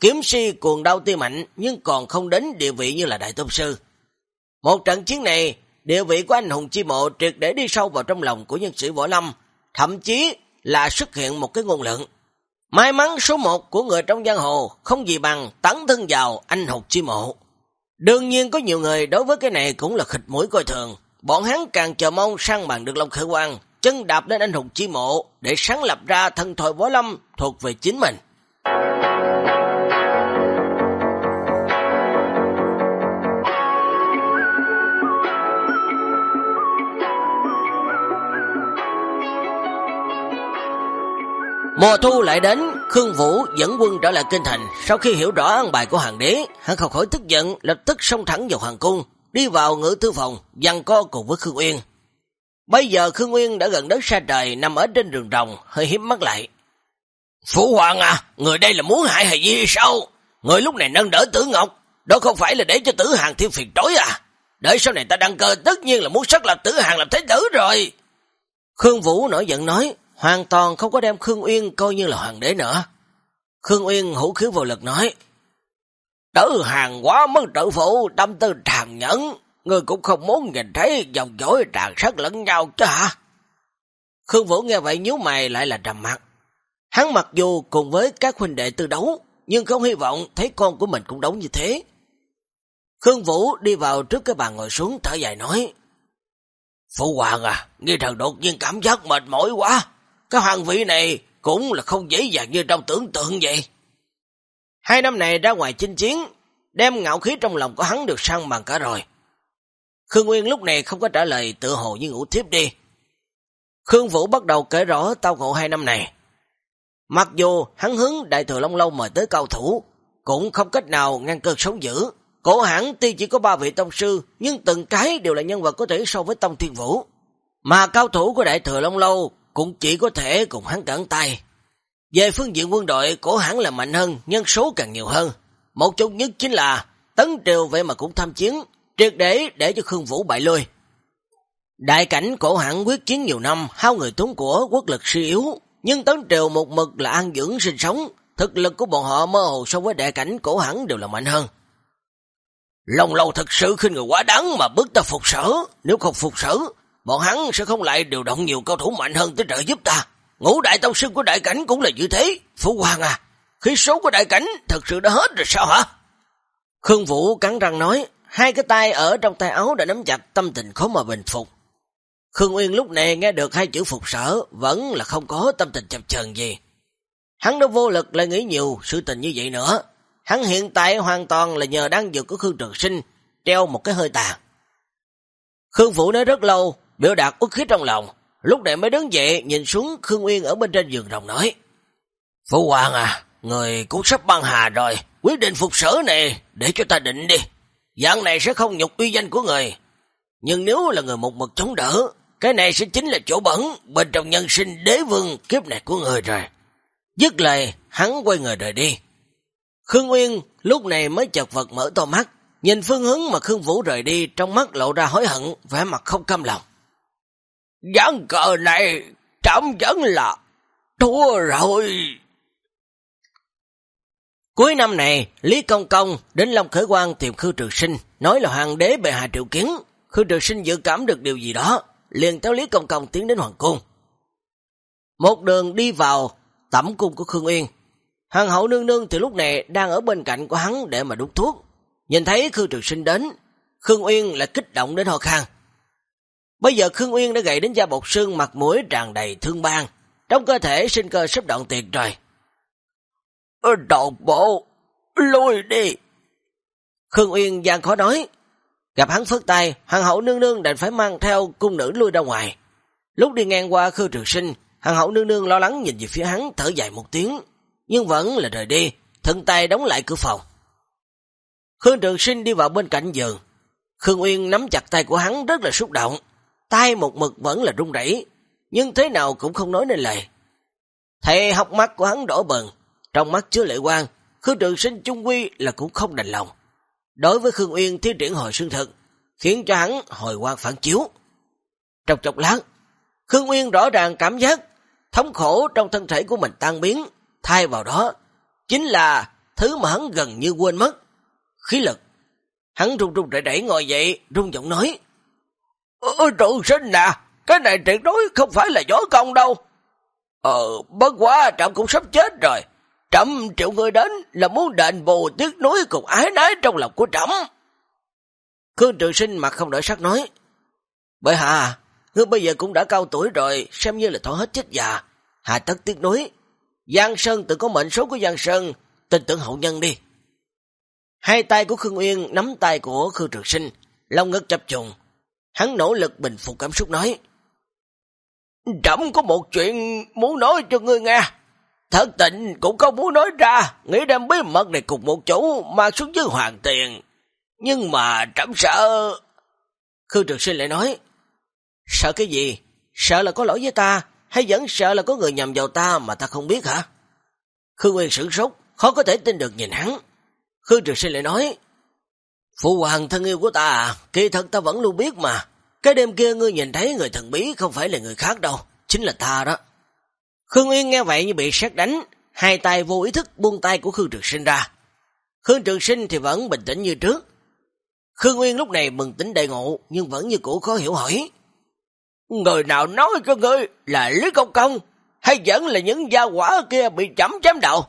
Kiếm si cuồng đau tiêu mạnh nhưng còn không đến địa vị như là đại tôn sư. Một trận chiến này địa vị của anh hùng chi mộ triệt để đi sâu vào trong lòng của nhân sĩ võ lâm, thậm chí là xuất hiện một cái ngôn lượng. May mắn số một của người trong giang hồ không gì bằng tấn thân vào anh hùng chi mộ. Đương nhiên có nhiều người đối với cái này cũng là khịch mũi coi thường. Bọn hắn càng chờ mong sang bằng được Long Khởi Quang, chân đạp lên anh hùng chi mộ để sáng lập ra thân thoại võ lâm thuộc về chính mình. Mùa thu lại đến, Khương Vũ dẫn quân trở lại kinh thành. Sau khi hiểu rõ ăn bài của hoàng đế, hắn không khỏi tức giận, lập tức xông thẳng vào hoàng cung, đi vào ngự thư phòng, dằn co cùng với Khương Uyên. Bây giờ Khương Uyên đã gần đất xa trời, nằm ở trên rừng rồng, hơi hiếp mắt lại. Phủ hoàng à, người đây là muốn hại hài gì sao? Người lúc này nâng đỡ tử ngọc, đó không phải là để cho tử hàng thiên phiền trối à? Đợi sau này ta đăng cơ tất nhiên là muốn sắc lập tử hàng làm thế tử rồi. Khương Vũ nổi giận nói, hoàn toàn không có đem Khương Uyên coi như là hoàng đế nữa. Khương Uyên hữu khiếu vô lực nói, Tử hàng quá mất trợ phụ, tâm tư tràn nhẫn, người cũng không muốn nhìn thấy dòng dối tràn sát lẫn nhau chứ hả? Khương Vũ nghe vậy nhíu mày lại là trầm mặt. Hắn mặc dù cùng với các huynh đệ tư đấu, nhưng không hy vọng thấy con của mình cũng đấu như thế. Khương Vũ đi vào trước cái bàn ngồi xuống thở dài nói, Phụ hoàng à, nghi thần đột nhiên cảm giác mệt mỏi quá. Cái hoàng vị này cũng là không dễ dàng như trong tưởng tượng vậy. Hai năm này ra ngoài chinh chiến, đem ngạo khí trong lòng của hắn được săn bằng cả rồi. Khương Nguyên lúc này không có trả lời tự hồ như ngủ thiếp đi. Khương Vũ bắt đầu kể rõ tao ngộ hai năm này. Mặc dù hắn hướng Đại Thừa Long Lâu mời tới cao thủ, cũng không cách nào ngăn cơn sống dữ. Cổ hãng tuy chỉ có ba vị tông sư, nhưng từng cái đều là nhân vật có thể so với Tông Thiên Vũ. Mà cao thủ của Đại Thừa Long Lâu cũng chỉ có thể cùng hắn cẩn tay. Về phương diện quân đội, của hắn là mạnh hơn, nhân số càng nhiều hơn. Một chút nhất chính là tấn triều vậy mà cũng tham chiến, triệt để để cho Khương Vũ bại lui. Đại cảnh cổ hẳn quyết chiến nhiều năm, hao người tốn của quốc lực suy yếu, nhưng tấn triều một mực là an dưỡng sinh sống, thực lực của bọn họ mơ hồ so với đại cảnh cổ hẳn đều là mạnh hơn. lòng lâu thật sự khinh người quá đáng mà bước ta phục sở. Nếu không phục sở, bọn hắn sẽ không lại điều động nhiều cao thủ mạnh hơn tới trợ giúp ta. Ngũ đại tông sư của đại cảnh cũng là như thế. Phú Hoàng à, khí số của đại cảnh thật sự đã hết rồi sao hả? Khương Vũ cắn răng nói, hai cái tay ở trong tay áo đã nắm chặt tâm tình khó mà bình phục. Khương Uyên lúc này nghe được hai chữ phục sở, vẫn là không có tâm tình chập chờn gì. Hắn đã vô lực lại nghĩ nhiều sự tình như vậy nữa. Hắn hiện tại hoàn toàn là nhờ đang dược của Khương Trường Sinh, treo một cái hơi tàn. Khương Vũ nói rất lâu, biểu đạt ức khí trong lòng, lúc này mới đứng dậy nhìn xuống Khương Uyên ở bên trên giường rồng nói. Phụ Hoàng à, người cũng sắp băng hà rồi, quyết định phục sở này để cho ta định đi. Dạng này sẽ không nhục uy danh của người. Nhưng nếu là người một mực chống đỡ, cái này sẽ chính là chỗ bẩn bên trong nhân sinh đế vương kiếp này của người rồi. Dứt lời, hắn quay người rời đi. Khương Uyên lúc này mới chợt vật mở to mắt, nhìn phương hướng mà Khương Vũ rời đi, trong mắt lộ ra hối hận, vẻ mặt không cam lòng. Gián cờ này, trẫm vẫn là thua rồi. Cuối năm này, Lý Công Công đến Long Khởi Quang tìm Khư Trường Sinh, nói là hoàng đế bệ hạ triệu kiến. Khư Trường Sinh dự cảm được điều gì đó, liền theo Lý Công Công tiến đến Hoàng Cung. Một đường đi vào tẩm cung của Khương Uyên. Hoàng hậu nương nương từ lúc này đang ở bên cạnh của hắn để mà đút thuốc. Nhìn thấy khư Trường Sinh đến, Khương Uyên lại kích động đến ho khang Bây giờ Khương Uyên đã gầy đến da bột xương mặt mũi tràn đầy thương ban, trong cơ thể sinh cơ sắp đoạn tuyệt rồi. Ờ, Đột bộ, lùi đi. Khương Uyên gian khó nói. Gặp hắn phất tay, hoàng hậu nương nương đành phải mang theo cung nữ lui ra ngoài. Lúc đi ngang qua Khương Trường Sinh, hoàng hậu nương nương lo lắng nhìn về phía hắn thở dài một tiếng, nhưng vẫn là rời đi, thân tay đóng lại cửa phòng. Khương Trường Sinh đi vào bên cạnh giường. Khương Uyên nắm chặt tay của hắn rất là xúc động, tay một mực vẫn là rung rẩy, nhưng thế nào cũng không nói nên lời. Thầy học mắt của hắn đỏ bừng, trong mắt chứa lệ quan, Khương Trường Sinh chung quy là cũng không đành lòng. Đối với Khương Uyên thi triển hồi xương thực, khiến cho hắn hồi quan phản chiếu. Trong chốc lát, Khương Uyên rõ ràng cảm giác thống khổ trong thân thể của mình tan biến, thay vào đó chính là thứ mà hắn gần như quên mất, khí lực. Hắn run run rẩy rẩy ngồi dậy, run giọng nói: Ôi Trường Sinh nè, cái này tuyệt đối không phải là gió công đâu." Ờ, bất quá trạm cũng sắp chết rồi. Trăm triệu người đến là muốn đền bù tiếc núi cùng ái nái trong lòng của trẫm. Khương Trường Sinh mặt không đổi sắc nói, Bởi hà ngươi bây giờ cũng đã cao tuổi rồi, xem như là thỏa hết chết già. hà tất tiếc núi. Giang Sơn tự có mệnh số của Giang Sơn, tin tưởng hậu nhân đi. Hai tay của Khương Uyên nắm tay của Khương Trường Sinh, lòng ngất chập trùng. Hắn nỗ lực bình phục cảm xúc nói, Trẫm có một chuyện muốn nói cho ngươi nghe. Thật tình cũng không muốn nói ra, nghĩ đem bí mật này cùng một chỗ mang xuống dưới hoàng tiền. Nhưng mà trẫm sợ... Khương Trường Sinh lại nói, Sợ cái gì? Sợ là có lỗi với ta, hay vẫn sợ là có người nhầm vào ta mà ta không biết hả? Khương Nguyên sửng sốt, khó có thể tin được nhìn hắn. Khương Trường Sinh lại nói, Phụ hoàng thân yêu của ta à, kỳ thật ta vẫn luôn biết mà. Cái đêm kia ngươi nhìn thấy người thần bí không phải là người khác đâu, chính là ta đó. Khương Yên nghe vậy như bị sát đánh, hai tay vô ý thức buông tay của Khương Trường Sinh ra. Khương Trường Sinh thì vẫn bình tĩnh như trước. Khương Nguyên lúc này mừng tính đầy ngộ, nhưng vẫn như cũ khó hiểu hỏi. Người nào nói cho ngươi là Lý Công Công, hay vẫn là những gia quả kia bị chấm chém đầu?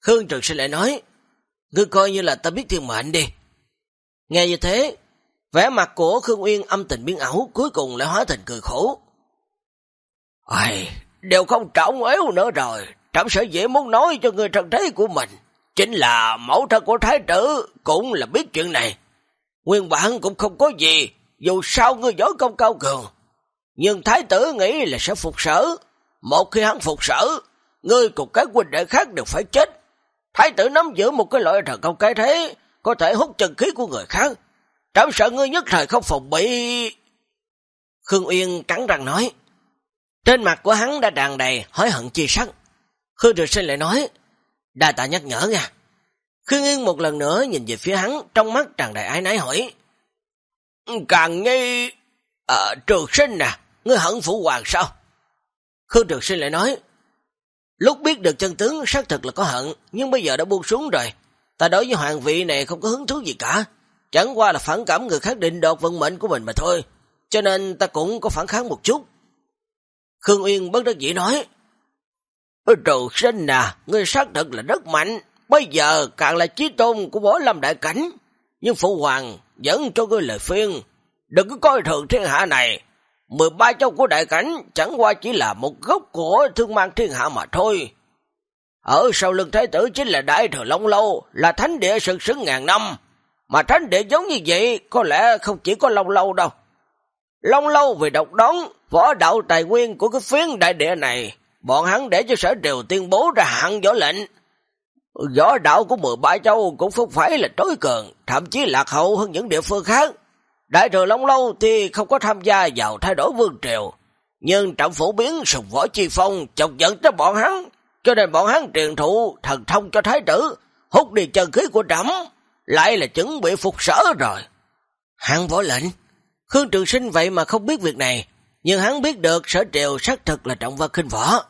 Khương Trường Sinh lại nói, ngươi coi như là ta biết thiên mệnh đi. Nghe như thế, vẻ mặt của Khương Uyên âm tình biến ảo, cuối cùng lại hóa thành cười khổ. Ây, đều không trọng yếu nữa rồi, trẫm sở dễ muốn nói cho người trần thế của mình. Chính là mẫu thân của thái tử cũng là biết chuyện này. Nguyên bản cũng không có gì, dù sao ngươi giỏi công cao cường. Nhưng thái tử nghĩ là sẽ phục sở. Một khi hắn phục sở, ngươi cùng các huynh đệ khác đều phải chết. Thái tử nắm giữ một cái loại thần công cái thế, có thể hút chân khí của người khác. Trảm sợ ngươi nhất thời không phòng bị... Khương Uyên cắn răng nói. Trên mặt của hắn đã tràn đầy hối hận chi sắc. Khương Trường Sinh lại nói, đa tạ nhắc nhở nha. Khương Uyên một lần nữa nhìn về phía hắn, trong mắt tràn đầy ái nái hỏi. Càng nghi... À, Trường Sinh nè, ngươi hận phụ hoàng sao? Khương Trường Sinh lại nói, lúc biết được chân tướng xác thực là có hận, nhưng bây giờ đã buông xuống rồi. Ta đối với hoàng vị này không có hứng thú gì cả. Chẳng qua là phản cảm người khác định đoạt vận mệnh của mình mà thôi. Cho nên ta cũng có phản kháng một chút. Khương Uyên bất đắc dĩ nói. Trừ sinh à, ngươi xác thực là rất mạnh. Bây giờ càng là chí tôn của bó lâm đại cảnh. Nhưng Phụ Hoàng vẫn cho ngươi lời phiên. Đừng có coi thường thiên hạ này. 13 châu của đại cảnh chẳng qua chỉ là một gốc của thương mang thiên hạ mà thôi. Ở sau lưng thái tử chính là đại thừa Long Lâu, là thánh địa sừng sững ngàn năm. Mà thánh địa giống như vậy, có lẽ không chỉ có Long Lâu đâu. Long Lâu vì độc đón, võ đạo tài nguyên của cái phiến đại địa này, bọn hắn để cho sở triều tuyên bố ra hạn võ lệnh. Võ đạo của 13 châu cũng không phải là tối cường, thậm chí lạc hậu hơn những địa phương khác. Đại thừa Long Lâu thì không có tham gia vào thay đổi vương triều, nhưng trọng phổ biến sùng võ chi phong chọc giận tới bọn hắn, cho nên bọn hắn truyền thụ thần thông cho thái tử, hút đi chân khí của trẫm lại là chuẩn bị phục sở rồi. Hắn võ lệnh, Khương Trường Sinh vậy mà không biết việc này, nhưng hắn biết được sở triều xác thực là trọng văn khinh võ.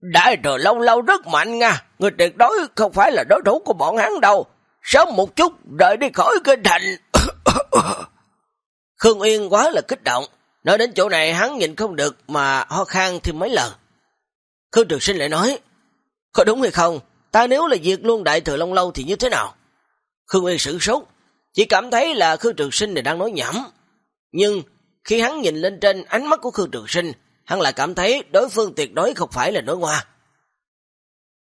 Đại trời lâu lâu rất mạnh nha, người tuyệt đối không phải là đối thủ của bọn hắn đâu. Sớm một chút, đợi đi khỏi kinh thành. Khương yên quá là kích động, nói đến chỗ này hắn nhìn không được mà ho khan thêm mấy lần. Khương Trường Sinh lại nói, có đúng hay không? Ta nếu là diệt luôn đại thừa Long Lâu thì như thế nào? Khương Uyên sử sốt, chỉ cảm thấy là Khương Trường Sinh này đang nói nhảm. Nhưng khi hắn nhìn lên trên ánh mắt của Khương Trường Sinh, hắn lại cảm thấy đối phương tuyệt đối không phải là nói ngoa.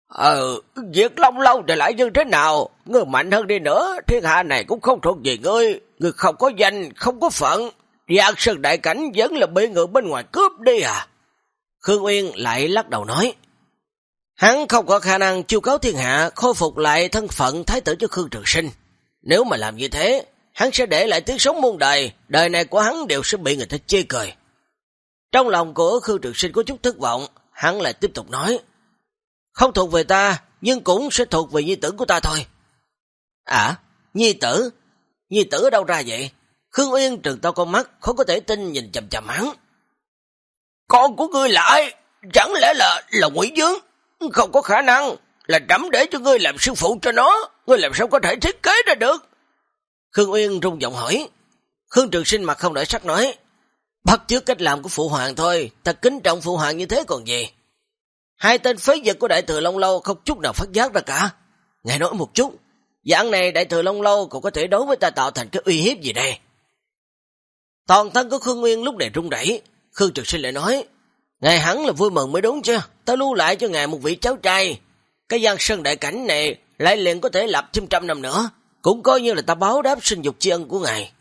Ờ, diệt Long Lâu thì lại như thế nào? Ngươi mạnh hơn đi nữa, thiên hạ này cũng không thuộc về ngươi. Ngươi không có danh, không có phận. Giang sơn đại cảnh vẫn là bị người bên ngoài cướp đi à? Khương Uyên lại lắc đầu nói. Hắn không có khả năng chiêu cáo thiên hạ, khôi phục lại thân phận thái tử cho Khương Trường Sinh. Nếu mà làm như thế, hắn sẽ để lại tiếng sống muôn đời, đời này của hắn đều sẽ bị người ta chê cười. Trong lòng của Khương Trường Sinh có chút thất vọng, hắn lại tiếp tục nói. Không thuộc về ta, nhưng cũng sẽ thuộc về nhi tử của ta thôi. À, nhi tử? Nhi tử ở đâu ra vậy? Khương Uyên trừng to con mắt, không có thể tin nhìn chầm chầm hắn. Con của ngươi lại, chẳng lẽ là là quỷ dướng? Không có khả năng, là trẫm để cho ngươi làm sư phụ cho nó, ngươi làm sao có thể thiết kế ra được? Khương Uyên rung giọng hỏi. Khương Trường Sinh mặt không đổi sắc nói, bắt chước cách làm của phụ hoàng thôi, ta kính trọng phụ hoàng như thế còn gì? Hai tên phế vật của đại thừa Long Lâu không chút nào phát giác ra cả. Ngài nói một chút, dạng này đại thừa Long Lâu cũng có thể đối với ta tạo thành cái uy hiếp gì đây? Toàn thân của Khương Nguyên lúc này rung rẩy Khương Trực Sinh lại nói, Ngài hắn là vui mừng mới đúng chứ, ta lưu lại cho ngài một vị cháu trai. Cái gian sân đại cảnh này lại liền có thể lập thêm trăm năm nữa, cũng coi như là ta báo đáp sinh dục tri ân của ngài.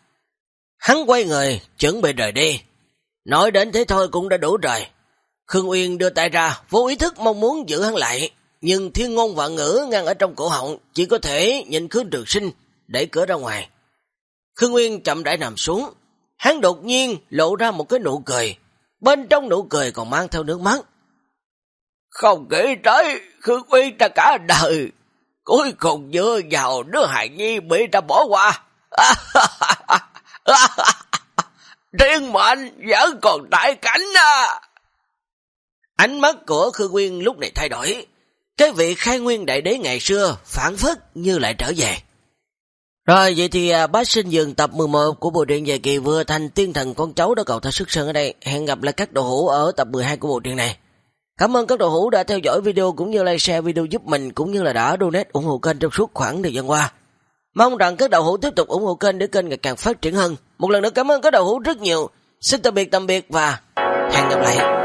Hắn quay người, chuẩn bị rời đi. Nói đến thế thôi cũng đã đủ rồi. Khương Uyên đưa tay ra, vô ý thức mong muốn giữ hắn lại, nhưng thiên ngôn vạn ngữ ngăn ở trong cổ họng, chỉ có thể nhìn Khương Trường Sinh, đẩy cửa ra ngoài. Khương Uyên chậm rãi nằm xuống, hắn đột nhiên lộ ra một cái nụ cười, bên trong nụ cười còn mang theo nước mắt. Không nghĩ tới, Khương Uy ta cả đời, cuối cùng dựa vào đứa hài nhi bị ta bỏ qua. Riêng mệnh vẫn còn đại cảnh à. Ánh mắt của Khương Nguyên lúc này thay đổi. Cái vị khai nguyên đại đế ngày xưa phản phất như lại trở về. Rồi vậy thì à, bác sinh dừng tập 11 của bộ truyện dài kỳ vừa thành tiên thần con cháu đã cầu thật sức sơn ở đây. Hẹn gặp lại các đồ hữu ở tập 12 của bộ truyện này. Cảm ơn các đồ hữu đã theo dõi video cũng như like share video giúp mình cũng như là đã donate ủng hộ kênh trong suốt khoảng thời gian qua. Mong rằng các đầu hữu tiếp tục ủng hộ kênh để kênh ngày càng phát triển hơn. Một lần nữa cảm ơn các đầu hữu rất nhiều. Xin tạm biệt tạm biệt và hẹn gặp lại.